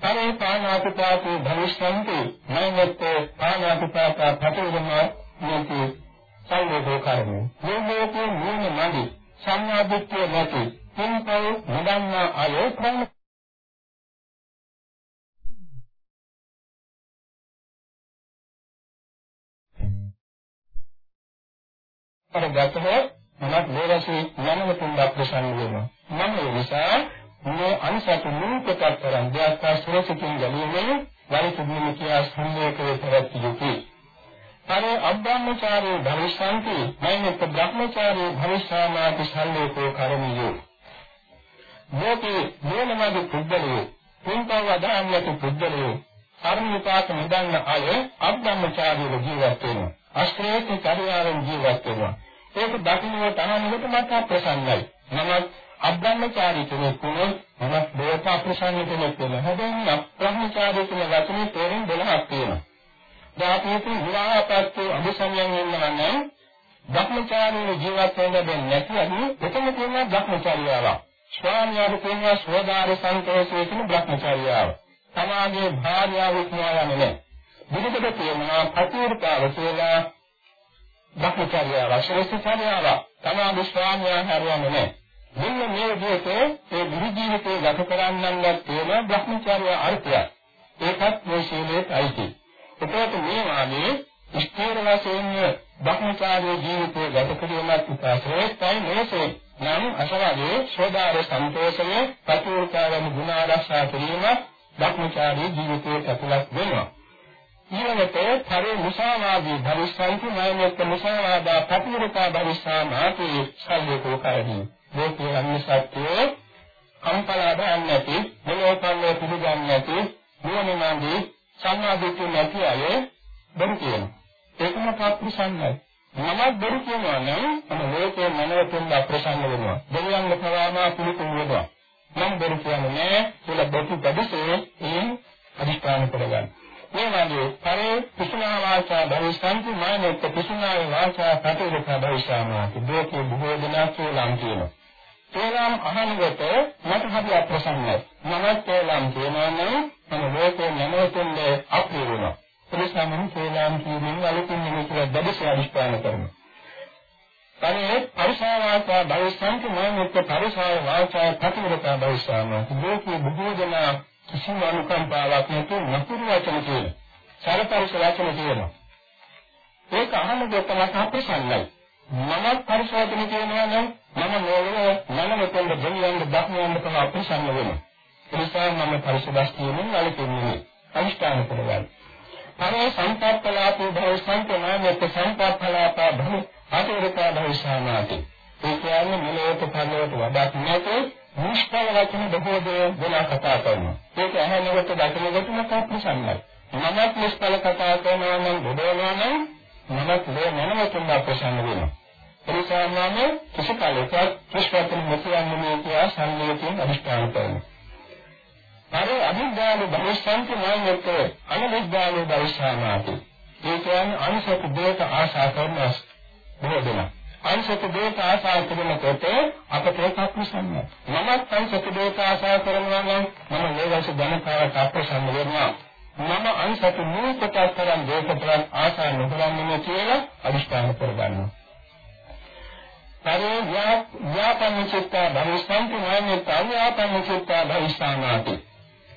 පරේ පානාතිපාතේ භවිෂ්‍යන්ති නෛමත් පානාතිපාතා පටිවිදම නැති සංවේදෝ කරමු. මේ ලෝකේ මූණ මදි සම්මාදිට්ඨිය නැති කිම්පෝ නදන්නා අය ප්‍රාණ කරගත්තොත් මමත් මේවසේ යනවතුන් ප්‍රසන්න වෙනවා. මම ඒ නිසා මේ අනිසතු නූපතක් තරම් දෙයක් ආශ්‍රයකින් ගැලීමේ වරිතුදුම කියා සංවේකේ පැවැත්විය යුතුයි. අර අබ්‍රහ්මචාරී භවිෂාන්ති මෛනික බ්‍රහ්මචාරී භවිෂාමාති සල්ලේකෝ කරමියෝ. මොකේ මොනමද පුද්ගලයෝ පුන්තව දාන්නට පුද්ගලයෝ කර්මිකාක නිදන්න අය අබ්‍රහ්මචාරීව ජීවත් වෙනවා. අශ්‍රේත පරිවාරෙන් ජීවත් වෙනවා. ඒක දකින්නට අහන්නට මට ප්‍රසන්නයි. මම අබ්‍රහ්මචාරී කෙනෙක් වුණොත් මම බෝත ප්‍රසන්න කෙනෙක් වෙනවා. හැබැයි අබ්‍රහ්මචාරී කියන වචනේ තේරුම් 12ක් තියෙනවා. ධාතුතු විවාහපත්තු අභිසමයන් වෙනවා නම් භ්‍රමචාරීව ජීවත් වෙන්න දෙන්නේ නැති අදි එතන තියෙන භ්‍රමචාරියාව. ස්වාමියාට තියෙන ස්වදාර සංකේතයේ තියෙන භ්‍රමචාරියාව. තමාගේ භාර්යාව ඉක්මවා යන්නේ නැහැ. බුදුකට තියෙනවා පතිවෘතාව කියලා භ්‍රමචාරියාව, ශ්‍රේෂ්ඨචාරියාව. තමාගේ ස්වාමියා හැරුවන්නේ නැහැ. මෙන්න මේ විදිහට ඒ බුදු ජීවිතේ ගත කරන්නන්වත් තියෙන භ්‍රමචාරියා අර්ථය. ඒකත් මේ ශීලයේ අයිති. එතකොට මේ වාගේ ස්ථීර වශයෙන් භ්‍රමචාරී ජීවිතය ගත කිරීමත් ඉතාශ්‍රේෂ්ඨයි මේසේ නම් අසවාදී සෝදාර සන්තෝෂය පතිවෘතාවන ගුණ ආරක්ෂා කිරීම භ්‍රමචාරී ජීවිතයේ ඇතුළත් වෙනවා. ඊළඟට පරේ මුසාවාදී භවිෂ්‍යන්ති මයමෙත් මුසාවාදා පතිවෘතා භවිෂ්‍යාමාති සල්ලේකෝ කරණි මේකේ අන්න සත්‍යය කම්පලා දාන්නේ නැති මොනෝපන්නේ පිළිගන්නේ නැති නුවණින්දී සම්මාදිට්ඨිය නැති අය බොරු කියනවා. ඒකම ප්‍රසන්නයි. මම බොරු කියනවා නම් මම ලෝකේ මනෝතුන් අප්‍රසන්න වෙනවා. දෙවියන් පවාමා පිළිතුරු වෙනවා. මම බොරු කියන්නේ නෑ කියලා බොරු බඩසේ ඒ අධිෂ්ඨාන කරගන්න. මේ වගේ පරේ පිසුනා වාචා භවිෂාන්ති මානෙත් පිසුනා වාචා පටිවිත භවිෂාමාති. දෝකේ බොහෝ දෙනා කියලා කියනවා. ඒනම් අහනකොට මට හරි අප්‍රසන්නයි. මමත් ඒනම් කියනවා නම් මම ලෝකේ නැමෙන්නේ අප්‍රිය වෙනවා. එනිසා මම ඒනම් කියමින් අලුතින් නිමිතිය දැඩිසේ අදිස්ථාන කරනවා. කනේ පරිසාර වාචා භවිෂාන්ති මනෝත් පරිසාර වාචා ප්‍රතිවිරතා භවිෂාම. ලෝකේ බොහෝ දෙනා කිසිම අනුකම්පාවක් නැතුව නපුරු වචන කියන. සරපරිස වචන කියනවා. ඒක අහනකොට මට අප්‍රසන්නයි. මමත් පරිශෝධන කියනවා නම් මම නෝලව මම මෙතෙන්ද දෙවියන්ද බ්‍රහ්මයන්ද තමයි අප්‍රසන්න වෙන්නේ. ඒ නිසා මම පරිශෝධස් කියමින් අලුතින්නේ අනිෂ්ඨාන කරගන්න. පරේ සංකප්පලාපෝ භව සංකමානෙත් සංකප්පලාපා භව අතිරේකා භවිෂාමාති. ඒ කියන්නේ මෙලොවට පරලොවට වඩාත් නැතේ නිෂ්ඵල වචන බොහෝ දේ වෙන කතා කරනවා. ඒක ඇහෙනකොට දකිනකොට මට ප්‍රසන්නයි. මමත් නිෂ්ඵල කතා කරනවා නම් බොදවනවා නම් මමත් මේ මනමතුන් ප්‍රසන්න වෙනවා. එනිසා මම කිසි කාලයක විශ්වාසයෙන් මුතියන්නේ මේ කියා සංවේදයෙන් අනිෂ්ඨාන කරනවා. අර අභිඥාන භවිෂ්‍යන්ත නාමයට අනුවිද්‍යාන භවිෂාමාති. ඒ කියන්නේ අනිසක දේක ආශා කරන බොහෝ දෙනා. අනිසක දේක ආශා කරනකොට අපට ඒකක් ප්‍රසන්නයි. මමත් අනිසක දේක ආශා කරනවා නම් මම මේ වගේ ධනකාරක අප්‍රසන්න වෙනවා. මම අන්සතු නූපතක් තරම් දෙයකටවත් ආශා නොකරන්නේ කියලා අදිෂ්ඨාන කරගන්නවා. පරේ ව්‍යාපන්න චිත්ත භවිස්සන්ති නාමෙත් අව්‍යාපන්න චිත්ත භවිස්සානාති.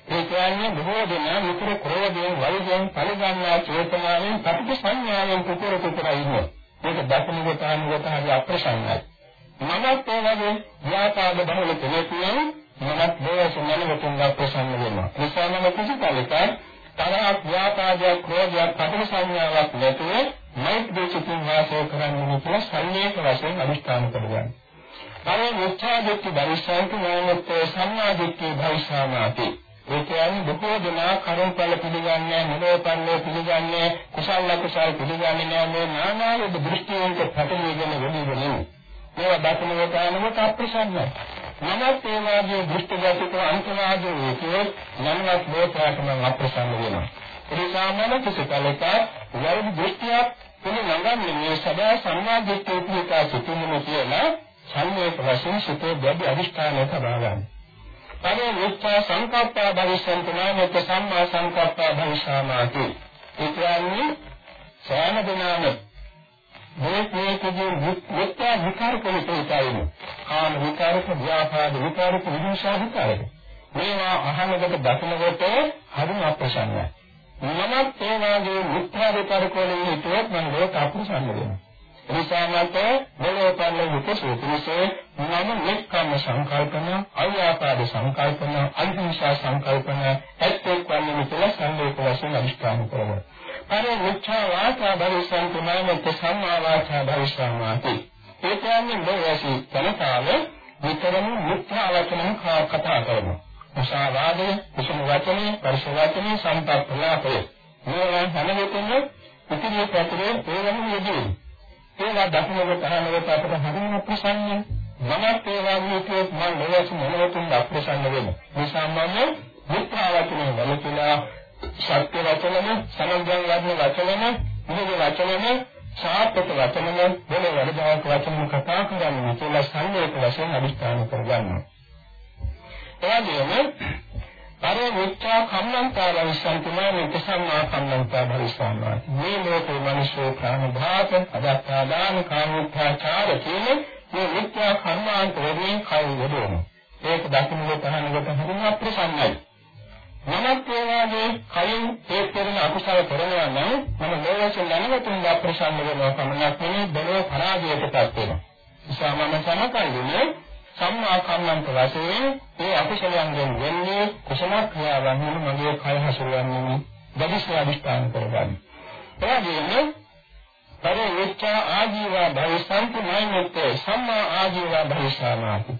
ඒ කියන්නේ බොහෝ දෙනා මිත්‍ර ක්‍රෝධයෙන් වෛරයෙන් පරිගන්නා චේතනාවෙන් පටිච්ච සංඥාවෙන් කුතර කුතර ඉන්නේ ඒක දකින කොට අනුගත හරි අප්‍රසන්නයි. මමත් ඒ වගේ ව්‍යාපාද බහුල කෙනෙක් නම් මමත් දේශ මනවතුන් අප්‍රසන්න වෙනවා. නිසා මම කිසි කලක තරහක් ව්‍යාපාදයක් ක්‍රෝධයක් පටිච්ච සංඥාවක් නැතුව මෛත්‍රී චිතින් වාසය කරන්න කියලා සල්ලේක වශයෙන් අනිෂ්ඨාන කරගන්න. පරම මුච්ඡාදිට්ඨි බරිසාන්ති නාමත්තේ සම්මාදිට්ඨි භවිෂාමාති. ඒ කියන්නේ බොහෝ දෙනා කරුණපල පිළිගන්නේ මොනෝපන්නේ පිළිගන්නේ කුසල කුසල පිළිගන්නේ නැහැ මේ නානාවිද දෘෂ්ටිවලට පැටලෙගෙන වෙන්නේ නෙවෙයි. මේවා දකින්න ගානකට අප්‍රසන්නයි. නමුත් ඒ වාගේ දෘෂ්ටිගතක අන්තවාදී වේකේ යන්නත් ලෝකයටම අප්‍රසන්න වෙනවා. ඒ නිසා මම කිසිකලක වැරදි දෘෂ්ටියක් පිළිගන්නේ මේ සදා සම්මාදිට්ඨිය පිටා සිටින්න කියලා සංවේක වශයෙන් සිටේ බැදි අදිෂ්ඨානය තබා ගන්න. පරේ විච්ඡා සංකප්පා භවිෂන්ත නාමක සම්මා සංකප්පා භවිෂාමාති. ඒ කියන්නේ සෑම දිනම මේ මේකදී විත්‍යා විකාරක විතරයි. කාම විකාරක, ව්‍යාපාද විකාරක, විහිංසා විකාරක. මේවා අහනකොට දකිනකොට හරිම අප්‍රසන්නයි. මමත් ඒ වාගේ මිත්‍යා විකාරක වලින් හිතුවොත් මම ලෝක අප්‍රසන්න වෙනවා. එනිසාමත මොලෝපන්න විකසෝතුසේ මම මෙක්කම සංකල්පන, අව්‍යාපාද සංකල්පන, අහිංසා සංකල්පන, ඇත්තෙක් වන්නේ කියලා සංවේක වශයෙන් අනිෂ්ඨාන කරනවා. පර මුච්ඡා වාචා භවිසන්තුනාමත් සම්මා වාචා භවිසාමාති. ඒ කියන්නේ මොවැසි තනතාව විතරම මුත්‍යා වචන කතා කරනවා. මුසාවාදය, කුසල වචනේ, පරිස වචනේ, සම්පප්පලාපය. මේවා හැම වෙලෙම ඉතිරි පැතරේ ඒ වගේ යෙදෙන්නේ. ඒවා දකින්නකොට අහනකොට අපට හරිම ප්‍රසන්නයි. මමත් ඒ වගේ කිව්වොත් මම මෙලෙස මොනවතුන් අප්‍රසන්න වෙනවා. නිසා මම මුත්‍රාවචනේ වලතුලා සත්‍ය වචනම, සමග්‍රහ වචන වචනම, නිද වචනම, සාපත වචනම, බොල වරදාක වචනම කතා කරන්නේ කියලා සංවේක වශයෙන් අදිස්ථාන කරගන්නවා. එවැගේම පරේ මුත්‍රා කම්මන්තා විශ්වන්තුමා නිකසම්මා කම්මන්තා භවිස්සාමා මේ ලෝකේ මිනිස්සු ප්‍රාණඝාත අදත්තාදාන කාමෝත්ථාචාර කියන මේ මුත්‍රා කර්මාන්ත වලින් කය යොදවන ඒක දකින්නකොට තහනකට හරිම අප්‍රසන්නයි. මමත් ඒ වගේ කයින් ඒ කරන අකුසල කරනවා නම් මම ලෝකයෙන් දැනගතුන් අප්‍රසන්න වෙනවා පමණක් නෙවෙයි බොලෝ පරාජයටපත් වෙනවා. නිසා මම සමකල්ුනේ සම්මා කම්මන්ත වශයෙන් ඒ අකුසලයන්ගෙන් වෙන්නේ කුසල ක්‍රියාවන් වල මගේ කය හසුරවන්නේ දදිස්ව අධිෂ්ඨාන කරගන්න. එවැගේම පරේ විච්ඡා ආජීවා භවිසන්ති නයිමත්තේ සම්මා ආජීවා භවිසාමාති.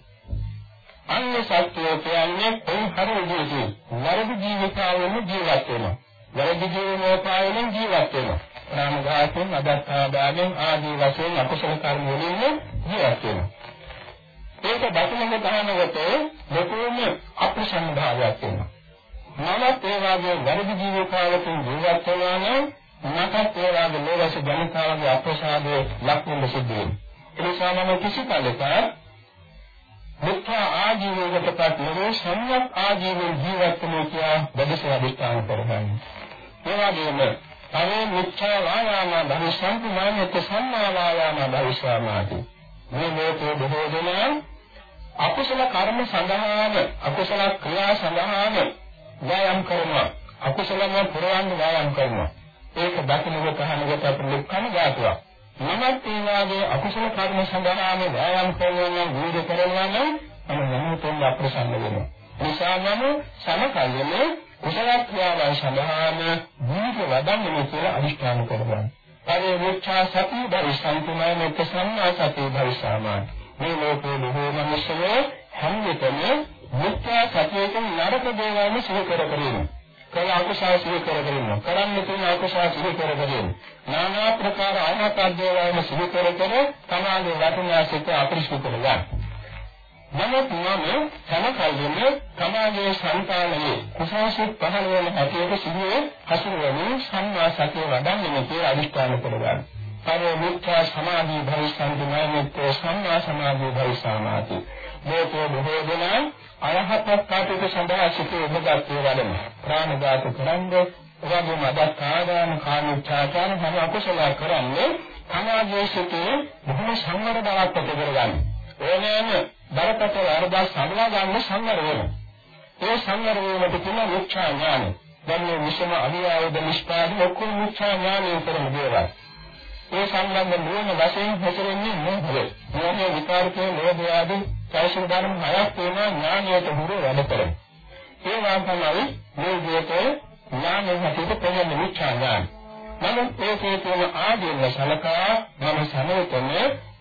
අන්න සත්‍යය කියන්නේ කොයි හරි විදිහකින් වරද ජීවිතාවෙම ජීවත් වෙනවා. වරද ජීවනෝපායෙන් ජීවත් වෙනවා. රාමඝාතෙන් අදත්තාදානෙන් ආදී වශයෙන් අකුසල කර්ම වලින් ජීවත් වෙනවා. ඒක දකින්න ගන්නකොට ලොකුම අප්‍රසන්න භාවයක් වෙනවා. මමත් ඒ වගේ වැරදි ජීවිතාවකින් ජීවත් වෙනවා නම් මටත් ඒ වගේ ලෝකස ජනතාවගේ අප්‍රසාදයේ ලක්වෙන්න සිද්ධ වෙනවා. ඒ නිසා මම කිසි කලක මුත්‍ර ආජීවයකටපත් නෙවෙයි සම්‍යක් ආජීවයෙන් ජීවත් වෙනවා කියලා බදසේ අධිෂ්ඨාන කරගන්න. ඒ වගේම පරේ මුත්‍ර වායාම භවිෂන්ති මානෙත් සම්මා වායාම භවිෂාමාති. මේ ලෝකයේ බොහෝ දෙනා අකුසල කර්ම සඳහාම අකුසල ක්‍රියා සඳහාම වෑයම් කරනවා. අකුසලම පුරවන්න වෑයම් කරනවා. ඒක දකින්නකොට අහනකොට අපිට දුක්ඛම ධාතුවක්. මමත් ඒ වාගේ අකුසල කර්ම සඳහාම වෑයම් කරනවා නම් වීර්ය කරනවා නම් මම යනුතුන් අප්‍රසන්න වෙනවා. නිසා මම සමකල්යනේ කුසල ක්‍රියාවන් සඳහාම වීර්ය වඩන්නේ කියලා අදිෂ්ඨාන කරගන්නවා පරේ මුච්ඡා සති බරිසන්තුමය මෙත් සම්මා සති බරිසාමාන මේ ලෝකේ බොහෝ මිනිස්සුෝ හැම විටම මුත්‍යා සතියෙන් නරක දේවල්ම සිහි කර කර ඉන්නවා. කල අකුසල සිහි කර කර ඉන්නවා. කරන්න තියෙන අකුසල සිහි කර කර ඉන්නවා. নানা ප්‍රකාර අයහපත් දේවල්ම සිහි කර කර තමාගේ වටිනාසිත අපරිශුද්ධ කරගන්න. නමුත් මම සමකල්ගෙන තමාගේ සංකාලයේ කුසාසිත පහළ වෙන හැටියට සිදුවේ හසුරුවමින් සම්මා සතිය වඩන්නේ කියලා අදිස්ථාන කරගන්න. පරෝ මුත්‍යා සමාධි භවිසන්ති නෛමිත්තේ සම්මා සමාධි භවිසාමාති. මේකේ බොහෝ දෙනා අරහත් කාටික සඳහා සිටේ උපදත්තේ වඩන. ප්‍රාණඝාත කරන්නේ, වගේම අදත්තාදාන කාමීච්ඡාචාර හැම අකුසල කරන්නේ සමාජයේ සිටේ බොහොම සංවර බවක් ඇති කරගන්න. ඕනෑම බරපතල අරදා සමලා ගන්න සංවර වෙනවා. ඒ සංවර වීමට කියන මුක්ෂා ඥානය. දැන් මේ විෂම අවියාවද නිෂ්පාදන ඔක්කොම මුක්ෂා ඥානයෙන් කරන දේවල්. ඒ සම්බන්ධ නුවණ වශයෙන් හැසිරෙන්නේ මොහොතේ. මොහොතේ විකාරකේ ලෝභය ආදී චෛතසික ධර්ම හයක් තියෙනවා ඥානයට හුරු වැඩ කරන. ඒ වාන් තමයි මේ විදිහට ඥානයෙන් හැටියට ප්‍රයෝජන මිච්ඡා ඥාන. නමුත් ඒකේ තියෙන ආදීන සලකා මම සමෝතම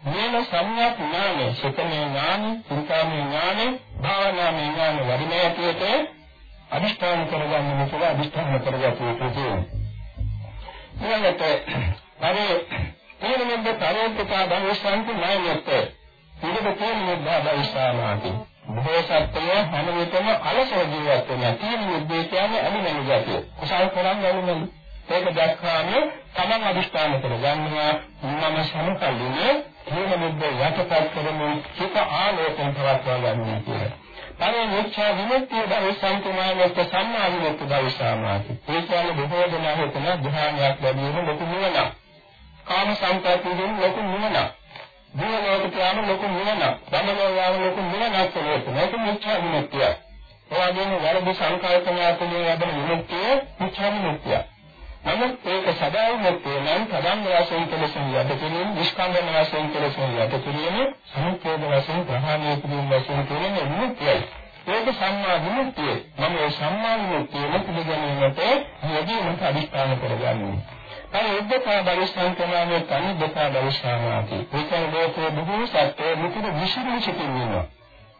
මේන සම්‍යක් ඥානෙ, සුතමේ ඥානෙ, චින්තාමේ ඥානෙ, භාවනාමේ ඥානෙ වැඩිම ඇටියට අදිෂ්ඨාන කරගන්න කියලා අදිෂ්ඨාන කරගත යුතු තියෙනවා. ඊළඟට අර තේරුම්ද පරෝපකා භවසන්ති නායයත් පිළිද තේරුම් භවසාමාති බොහෝ සත්‍යය හැම විටම අලසව ජීවත් වෙන තියෙන උද්දේ කියන්නේ අනුමැලි ගැතිය. කුසල් කරන් අනුමැලි. ඒක දැක්කාම තමන් අදිස්ථාන කරගන්නවා මම සමකල්ලිනේ හේම මුද්ද යටපත් කරමු චිත ආලෝකයෙන් පවත්වා ගන්නවා කියලා. පරම මුච්ඡා විමුක්තිය දවසන්තුමානත් සම්මා විමුක්ති දවසාමාති. ඒ කියන්නේ බොහෝ දෙනා හිතන ධ්‍යානයක් ලැබීම ලොකු නුවණක්. කාම සංකල්පයෙන් ලොකු නුවණක්. දිනවලට යාම ලොකු නුවණක්. ධම්මලෝ යාම ලොකු නුවණක් කියලා. මේක මුච්ඡා විමුක්තිය. ඒ වගේම වරද සංකල්පනා තුළින් ලැබෙන විමුක්තිය මුච්ඡා විමුක්තිය. නමුත් ඒක සදායි මුක්තිය නම් සදාන් වශයෙන් කෙලෙසුන් යට කිරීම, නිෂ්කාන්දන වශයෙන් කෙලෙසුන් යට කිරීම, සමුච්ඡේද වශයෙන් ප්‍රහාණය කිරීම වශයෙන් කියන විමුක්තියයි. ඒක සම්මා විමුක්තිය. මම ඒ සම්මා විමුක්තියම පිළිගැනීමට යෙදීමට අදිස්ථාන කරගන්නවා. අර උද්දකා බරිස්සන් කමාවේ තනි දෙකා බරිස්සාමාති. ඒකේ ලෝකයේ බොහෝ සත්‍ය මුකුදු විසිරී සිටින්න වෙනවා.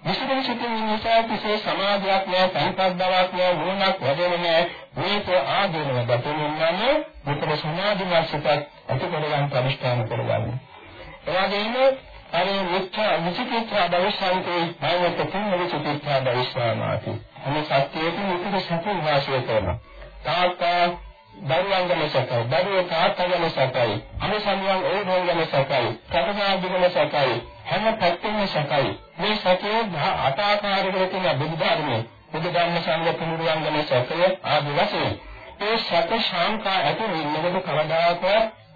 විසිරී සිටින නිසා කිසි සමාධියක් නෑ, සංකල්ප බවක් නෑ, නුවණක් වැඩෙන්නේ නෑ. මේක ආදීනව දතුනින්නම් මෙතන සමාධිමත් සිතක් ඇති කරගන්න පරිස්ථාන කරගන්න. එවාගෙම අර මුත්‍යා විචිකිච්ඡා දවසන්තේ භාවත තුන් විචිකිච්ඡා දවසනාති. අනේ සත්‍යයේ මුකුදු සතුන් වාසය කරනවා. තාත්තා දරුවන් ගැන සැකයි, දරුවෝ තාත්තා ගැන සැකයි, අනුසම්යන් ඕනෝන් ගැන සැකයි, කටපාඩු ගැන සැකයි, හැම පැත්තෙම සැකයි. මේ සැකේ අට ආකාරයකට තියෙන බුදු ධර්මයේ බුදු ධර්ම සංගත පුරුවන් ගැන සැකය ආදි වශයෙන්. ඒ සැක ශාන්කා ඇතුළේ ඉන්නකොට කවදාකවත්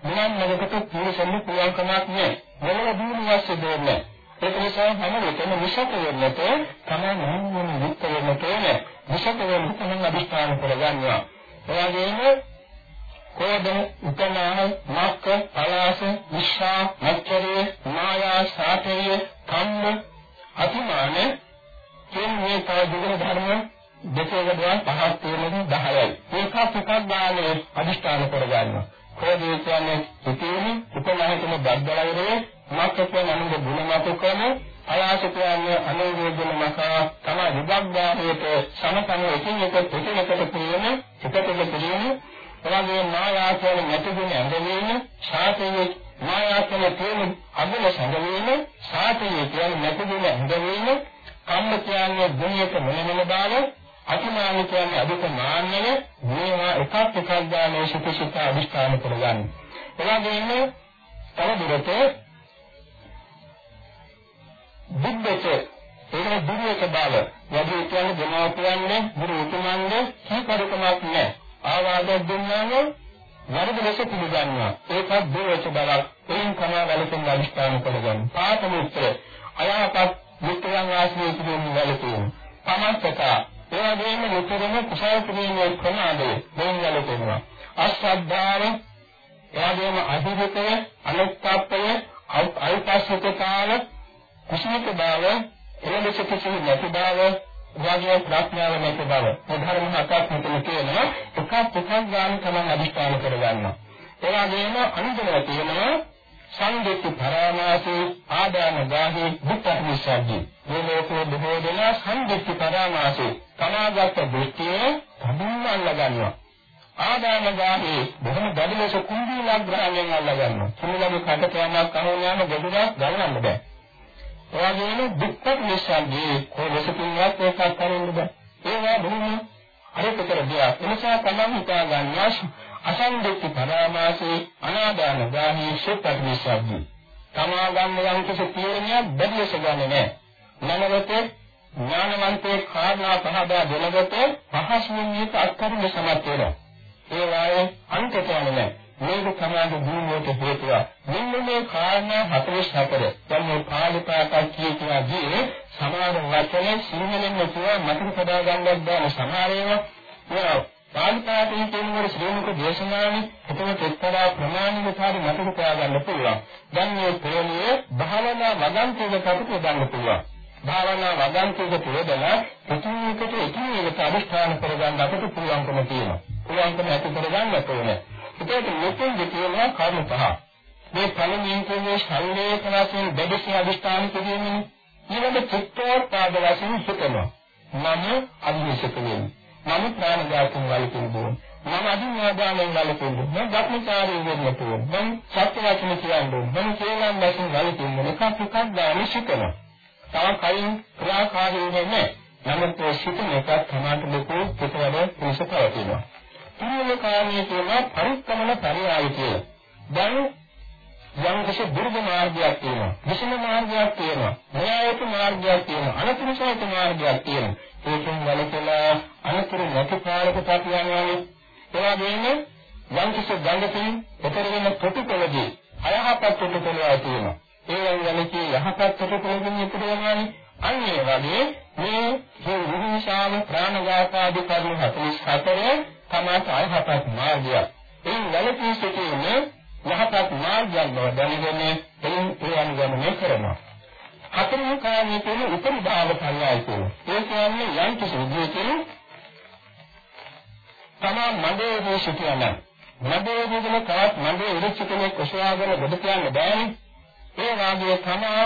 මුලන් නගකට පුරුෂෙන්න පුළුවන් කමක් නෑ. මොනම දුරුවස්ස දෙන්නේ ඒක නිසා හැම වෙලේම විෂක වෙන්නට තමයි මොන විත්ත වෙන්නට ඕනේ. විෂක වෙන්න තමයි අදිස්ථාන කරගන්නවා. එවාගෙම කෝද උපනාහ මක්ක පලාස විශ්වා මච්චරේ මායා සාතේ කම්ම අතිමාන කියන මේ තව දුගල ධර්ම දෙකකදවා පහක් තියෙනවා 10යි. මේක එකක් ගානේ අදිෂ්ඨාන කරගන්නවා. කෝදේ කියන්නේ සිටීමේ උපනාහකම බද්දලවරේ මක්ක කියන අනුග ගුණ මතකම අයාස කියන්නේ අනුරෝධන මකා තමයි විභග්ගාහයට සමතන එකින් එක පිටලකට කියන එකකට කියන එවැගේ මායා කියන නැතිගෙන ඇඳවීම ශාතයේ මායා කියන තේම අගල සංගවීම ශාතයේ කියන නැතිගෙන ඇඳවීම කම්ම කියන්නේ දුනියට මොනමන බව අතිමාන කියන්නේ අධික මාන්නය මේවා එකක් එකක් ගානේ සිත සිත අදිස්ථාන කරගන්න. එවැගේම තවදුරට බුද්ධක ඒක දුරියක බව වැඩි කියන්නේ දෙනවා කියන්නේ ගුරු උතුමන්ගේ කීකරුකමක් නැහැ. ආවාදයක් දුන්නාම වරද ලෙස පිළිගන්නවා. ඒකත් දුරච බලක්. එයින් කමා වැළපෙන අදිස්ථාන කරගන්න. පාප මිත්‍ර අයහපත් මිත්‍රයන් ආශ්‍රය කිරීම වැළපීම. පමත්තක ඒ වගේම නිතරම කුසල කිරීමේ ප්‍රමාදය දෙයින් වැළපෙනවා. අශ්‍රද්ධාව එවැගේම අහිරිතය අනුත්ප්පය අල්පස්සකතාව කුසීත බව එළඹ සිටින නැති බව වාග්ය ප්‍රඥාව නැති බව. උදාහරණ හතක් මෙතන තියෙනවා. එකක් එකක් ගන්න තමයි අදිස්ථාන කරගන්නවා ඒ වගේම අනුදලව තියෙනවා සංගීත පරාමාසී ආදාන ගාහි බුද්ධපිසද්දී මේ ලෝකයේ බොහෝ දෙනා සංගීත පරාමාසී තනාගත දෘෂ්ටිය තදින්ම අල්ලගන්නවා. ආදාන ගාහි බොහොම දැඩි ලෙස කුංගීලා ග්‍රහණයෙන් අල්ලගන්නවා. කුංගීලාගේ කට කෑමක් අහුවම ගොඩක් ගන්නන්න බෑ. එවාගේම දුක්ඛ නිසාගේ කොහොමසකින්වත් ඒකක් කරන්න බෑ. ඒවා බොහොම අරකට දෙයක්. එනිසා තමයි හිතා ගන්නවා අසංදිත්ති පරාමාසේ අනාදාන ගාහි සුප්පත් නිසාගේ. තමා ගන්න යම් කිසි තීරණයක් බැදලස ගන්නෙ නෑ. මනරත ඥානවන්තේ කාරණා පහදා දෙනකොට පහසුවෙන් මේක අත්කරන්න සමත් වෙනවා. ඒ වායේ අන්ත කියන්නේ නෑ. මේක තමයි දිනුවට හේතුව. මෙන්න මේ කාරණා 44 දැන් මේ පාලිපාතක් කිය කියලා ගියේ සමහර වචන සිංහලෙන් කියවා මතක තබා ගන්නත් බෑ සමහර ඒවා පාලිපාතේ කියනවල ශ්‍රේණික දේශනාවේ එතකොට එක්තරා ප්‍රමාණිකතාවය මතක තබා ගන්න පුළුවන්. දැන් මේ ප්‍රේමිය භාවනා වදන්තියකට පුදන්න පුළුවන්. භාවනා වදන්තියක පුදලා එකිනෙකට එකිනෙකට අදිස්ථාන කරගන්න අපිට පුළුවන්කම තියෙනවා. පුළුවන්කම ඇති කරගන්න ඕනේ. ඒකට මෙතෙන්දි කියනවා කර්ම පහ. මේ පළමුවෙන් කියන්නේ ශරීරයේ වශයෙන් බෙදසි අධිෂ්ඨාන කිරීමනේ. ඊළඟ චිත්තෝත්පාද වශයෙන් හිතනවා. මම අභිෂේක වෙන්නේ. මම ප්‍රාණඝාතයෙන් වළකිනවා. මම අදින්වාදානෙන් වළකිනවා. මම ධර්මචාරී වෙන්න ඕන. මම සත්‍ය වචන කියන්නේ. මම කේලම් වශයෙන් වළකිනවා. එකක් එකක් දාන සිතනවා. තව කලින් ක්‍රියාකාරී වෙන්නේ නැහැ. නමුත් ඒ සිතන එකක් තමයි ලොකු පිටවල පුරුෂ පවතිනවා. තුන්වෙනි කාරණේ කියනවා පරික්‍රමන පරියාය කියලා. දැන් යම් කිසි දුර්ග මාර්ගයක් තියෙනවා. විසම මාර්ගයක් තියෙනවා. න්‍යායක මාර්ගයක් තියෙනවා. අනතුරුසහිත මාර්ගයක් තියෙනවා. ඒකෙන් වලකලා අනතුරු නැති පාරකට යනවානේ. ඒ වගේම යම් කිසි ගඟකින් උතර වෙන ප්‍රතිපලදී අයහපත් ප්‍රතිපලයක් තියෙනවා. ඒ වගේ යහපත් ප්‍රතිපලකින් ඉදිරියට යනවානේ. අන්න ඒ වගේ මේ විහිංසාව ප්‍රාණඝාත ආදී කරුණු 44 තමයි අයහපත් මාර්ගය. ඒ වැළකී සිටීමේ යහපත් මාර්ගයක් බව දැනගෙන එයින් ඒ අනුගමනය කරනවා. හතරවෙනි කාරණේ කියන්නේ උපරිභාව පරියාය කියන. ඒ කියන්නේ යම් කිසි විදියකින් තමා මඩේ සිටියන මඩේ විදින තවත් මඩේ ඉරිච්ච කෙනෙක් ඔසවාගෙන ගොඩ කියන්න බෑනේ. ඒ වාගේ තමා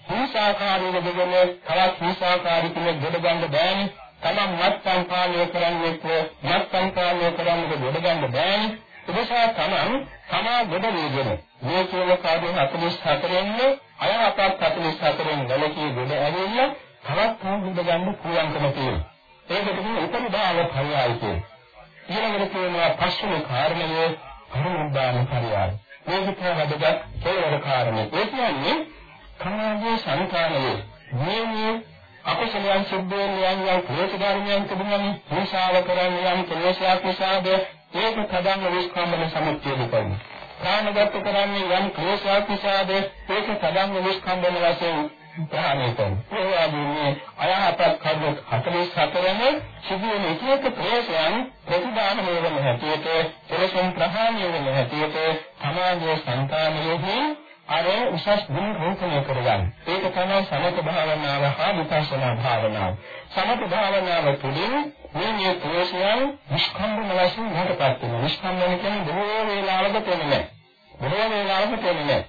හිංසාකාරීව දෙගෙන තවත් හිංසාකාරී කෙනෙක් ගොඩ ගන්න බෑනේ. තමන් මත්පැන් පානය කරන්නේත් මත්පැන් පානය කරන්නේත් ගොඩ ගන්න බෑනේ. එදසා තමන් තමා ගොඩ වේගෙන මේ කියන කාර්ය 44 අය අපත් 44 ගලකී ගොඩ ඇවිල්ලා තවත් තව ගොඩ ගන්න පුළුවන්කම තියෙනවා. ඒකට කියන උපරිම භාව පරියාය කියන්නේ. ඊළඟට කියනවා පස්වෙනි කාරණය කරුණාදාන පරියාය. මේක තමයි වැදගත් කෙලවර කාරණේ. ඒ කියන්නේ කමාගේ සංකාරයේ මේ අකුසලයන් සිද්ධ වෙන යම් යම් ක්ලේශ ධර්මයන් තිබුණානේ හිංසාව කරන යම් ක්ලේශයක් නිසාද ඒක කදංග විස්කම්බන සමුච්ඡේද කරනවා ප්‍රාණගත කරන්නේ යම් ක්ලේශයක් නිසාද ඒක කදංග විස්කම්බන වශයෙන් ප්‍රහාණය කරනවා ඒ වගේම අයහපත් කර්ම 44ම සිදුවෙන එක එක ක්ලේශයන් ප්‍රතිදාන වේවන හැටියට කෙලෙසුන් ප්‍රහාණය වෙන හැටියට සමාජයේ සංකාමියෙහි අර උසස් ගුණ රෝපණය කරගන්න. ඒක තමයි සමත භාවනාව හා විපස්සනා භාවනාව. සමත භාවනාව තුළින් මේ මේ ක්ලේශයන් නිෂ්කම්බන වශයෙන් හටපත් වෙනවා. නිෂ්කම්බන කියන්නේ බොහෝ වේලාවක තෙන්නේ නැහැ. බොහෝ වේලාවක තෙන්නේ නැහැ.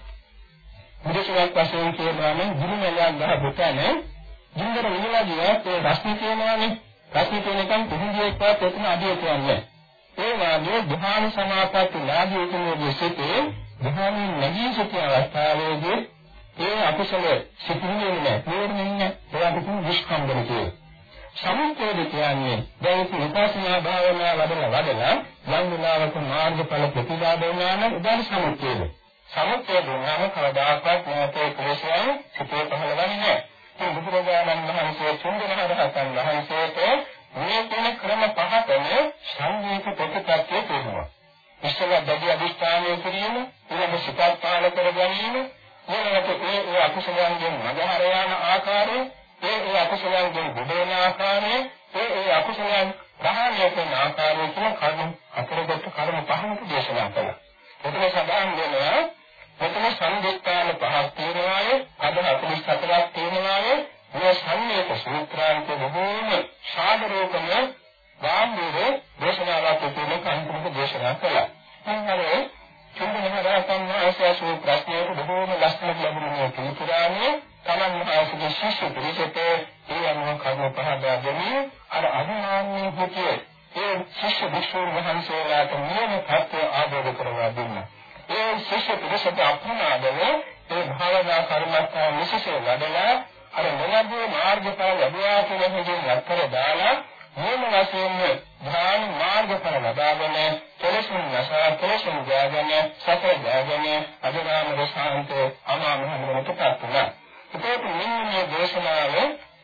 මුදේශයක් වශයෙන් කියනවා නම් ගිරිමලයක් ගහ පුතනේ ජීඳර විලාදියක් ඒ රශ්මි කියනවානේ. රශ්මි කියනකම් පුදුජේක්වත් එතන අඩිය කියන්නේ. ඒ වාගේ ධ්‍යාන සමාපatti ලාභී කෙනෙකුගේ සිටේ ධ්‍යානෙ නැගී සිටින අවස්ථාවේදී ඒ අකුසල සිටින්නේ නැහැ. තේරෙන්නේ නැහැ. ඒකට විස්කම්බන කියනවා. සමුච්ඡේද කියන්නේ දැන් විපස්සනා භාවනා වඩලා වඩලා යම් විලාවක මාර්ගඵල ප්‍රතිලාභ වෙනා නම් උදාන සමුච්ඡේද. සමුච්ඡේද නම් කවදාකවත් නැතේ ක්ලේශයන් සිතේ පහළවන්නේ නැහැ. ඒ බුදුරජාණන් වහන්සේ චුන්දනහරහතන් වහන්සේට මේ කියන ක්‍රම පහතම සංවේක ප්‍රතිපත්තිය තියෙනවා. ඉස්සෙල්ලා බැදී අධිෂ්ඨානය කිරීම, ඊළඟ සිතක් පාල කර ගැනීම, ඊළඟට ඒ ඒ අකුසලයන්ගෙන් මගහර යන ආකාරය, ඒ ඒ අකුසලයන්ගෙන් බුදවන ආකාරය, ඒ ඒ අකුසලයන් ප්‍රහාණය කරන ආකාරය කියන කර්ම අතරගත කර්ම පහකට දේශනා කළා. එතන සඳහන් වෙනවා මෙතන සංදිස්ථාන පහක් තියෙනවාය, අද 44ක් තියෙනවාය, මේ සංවේක සූත්‍රාන්ත බොහෝම සාදරෝකම ගාම්භීර දේශනාවක් තුළ කන්තුක දේශනා කළා. අන්නරේ චුම්බනහරහතන් වහන්සේ ප්‍රශ්නයට බොහෝම ලස්සනට ලැබුණේ පිළිතුරානේ තමන් වහන්සේගේ ශිෂ්‍ය පිරිසට ඒ අනුව කර්ම පහදා දෙමින් අර අභිමානී හිතේ ඒ ශිෂ්‍ය භික්ෂුන් වහන්සේලාට නියම තත්ත්වය ආબોධ කරවා දුන්නා. ඒ ශිෂ්‍ය පිරිසට අප්‍රමාදව ඒ භාවනා කර්මස්ථාන විශේෂ වඩලා අර මොනවාද මාර්ගඵල ලැබුවා කියන හේතුන් ලක්කර දාලා මොන වශයෙන්ම ධ්‍යාන මාර්ගඵල ලබාගෙන කෙලෙසුන් නැසා කෙලෙසුන් ගාගෙන සතර ගාගෙන අදරාම රසාන්ත අමා මහ නිවනටපත් වුණා. ඒකත් මෙන්න මේ දේශනාව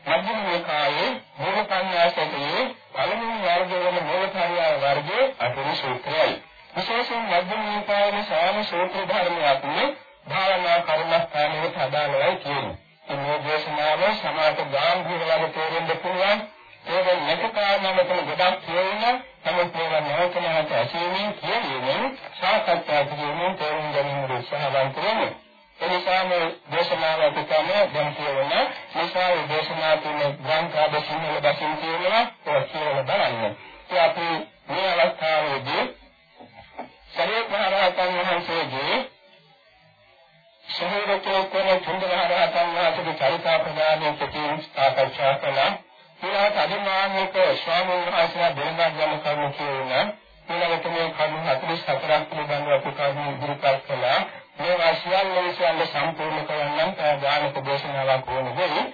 මධ්‍යම නිකායේ මූල පඤ්ඤාසකයේ පළමුව වර්ගය වන මූල පරියාය වර්ගයේ අටවෙනි සූත්‍රයයි. විශේෂ විශේෂයෙන් මධ්‍යම නිකායේ සාම සූත්‍ර ධර්මයක්නේ භාවනා කර්මස්ථානයේ අදාළවයි කියන්නේ. මේ දේශනාව සමාත ගාම්භීර වගේ තේරෙන්න පුළුවන්. ඒක නැති කාරණාවකම ගොඩක් කියවෙන නමුත් මේවා නැවත නැවත ඇසීමෙන් කියවීමෙන් සාකච්ඡා කිරීමෙන් තේරුම් ගැනීම උත්සාහවන්ත වෙනවා. එනිසා මේ දේශනාව අපිටම දැන් කියවන නිසා මේ දේශනා තුන ග්‍රන්ථ ආද සිංහල බසින් කියනවා ඒක කියලා බලන්න. ඒ අපි මේ අවස්ථාවේදී සරියත් මහ රහතන් වහන්සේගේ ශරීරකේ කොන චන්දමහරහතන් වහන්සේගේ චරිතාපදානයේ ප්‍රතිම සාකච්ඡා කළා. ඊළඟට අදිමානික ස්වාමීන් වහන්සේලා දෙනගත් යන කරුණු කියුණා. ඊළඟට මේ කරුණු 44ක් පිළිබඳව අපි කරුණු ඉදිරිපත් කළා. මේ වාසියන් ලෝකයන් සම්පූර්ණ කරගන්න ප්‍රාදානික දේශනාවක් වුණ වෙයි.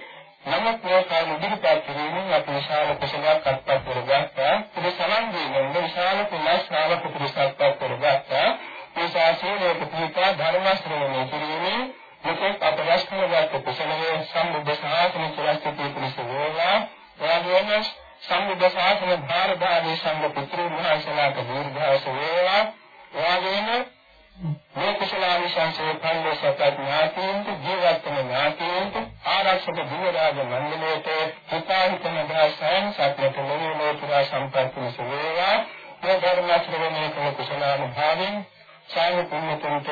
නමුත් මේ කරුණු ඉදිරිපත් කිරීමෙන් අපි විශාල කුසලයක් අත්පත් කරගත්තා. ඒ සමන්දීනෙන් විශාල කුසල ශ්‍රාවක පිරිසක් අත්පත් කරගත්තා. මේ ශාසනයේ ප්‍රතිපා ධර්ම ශ්‍රවණය කිරීමෙන් මෙතෙක් අප රැස් කරගත් කුසලයේ සම්බුද්ධ ශාසන චිරස්ථිතිය පිණිස වේවා එවැගේම සම්බුද්ධ ශාසන භාරදාදී සංඝ පුත්‍රයන් වහන්සේලාට දීර්ඝාස වේවා එවැගේම මේ කුසලාවිශංසයේ පල්ලේ සත්‍ය ඥාතීන්ට ජීවත්වන ඥාතීන්ට ආරක්ෂක දිවරාජ මණ්ඩලයට හිතාහිතන දහසයන් සත්‍යත ලෝකේ පුරා සම්පූර්ණ සේවා මේ ධර්ම ශ්‍රවණය කළ කුසලානුභාවයෙන් සාමි පුණ්‍යතුන්ට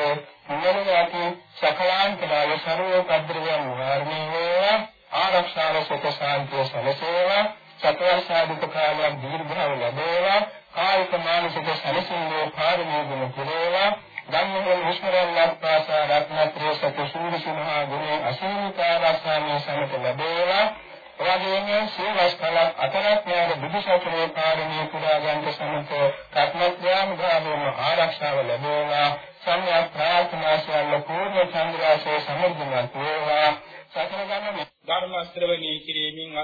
මොනවාති සකලාන්තය සර්ව පද්‍රයන් වාරණය වේවා ආරක්ෂාව සුඛ ශාන්තිය සැලසේවා සතර සාධික කාලයක් දීර්ඝව ලැබේවා කායික මානසික සැලසීමේ පාරමී ගුණ පුරේවා ධම්මයෙන් විශ්වරණක් පාසා රත්නත්‍රය සතු සූරිසුමහා ගුණේ අසීමිත ආරක්ෂාමේ සමත ලැබේවා එවැගේම සීලස්කල අතරත් ඥාන බුදුසසුනේ පාරමී පුරා ගන්න සමත කර්මඥාන භාවයෙන් ආරක්ෂාව ලැබේවා සම්‍යක් ප්‍රාර්ථනා සියල්ල පූර්ණ චන්ද්‍රාසයේ සමෘද්ධිමත් වේවා සතර ගමන ධර්ම ශ්‍රවණී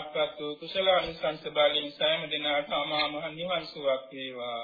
කිරීමෙන් අත්පත් වූ කුසල අනුසංස බලයෙන් සෑම දිනකට අමා මහ නිවන් සුවක් වේවා.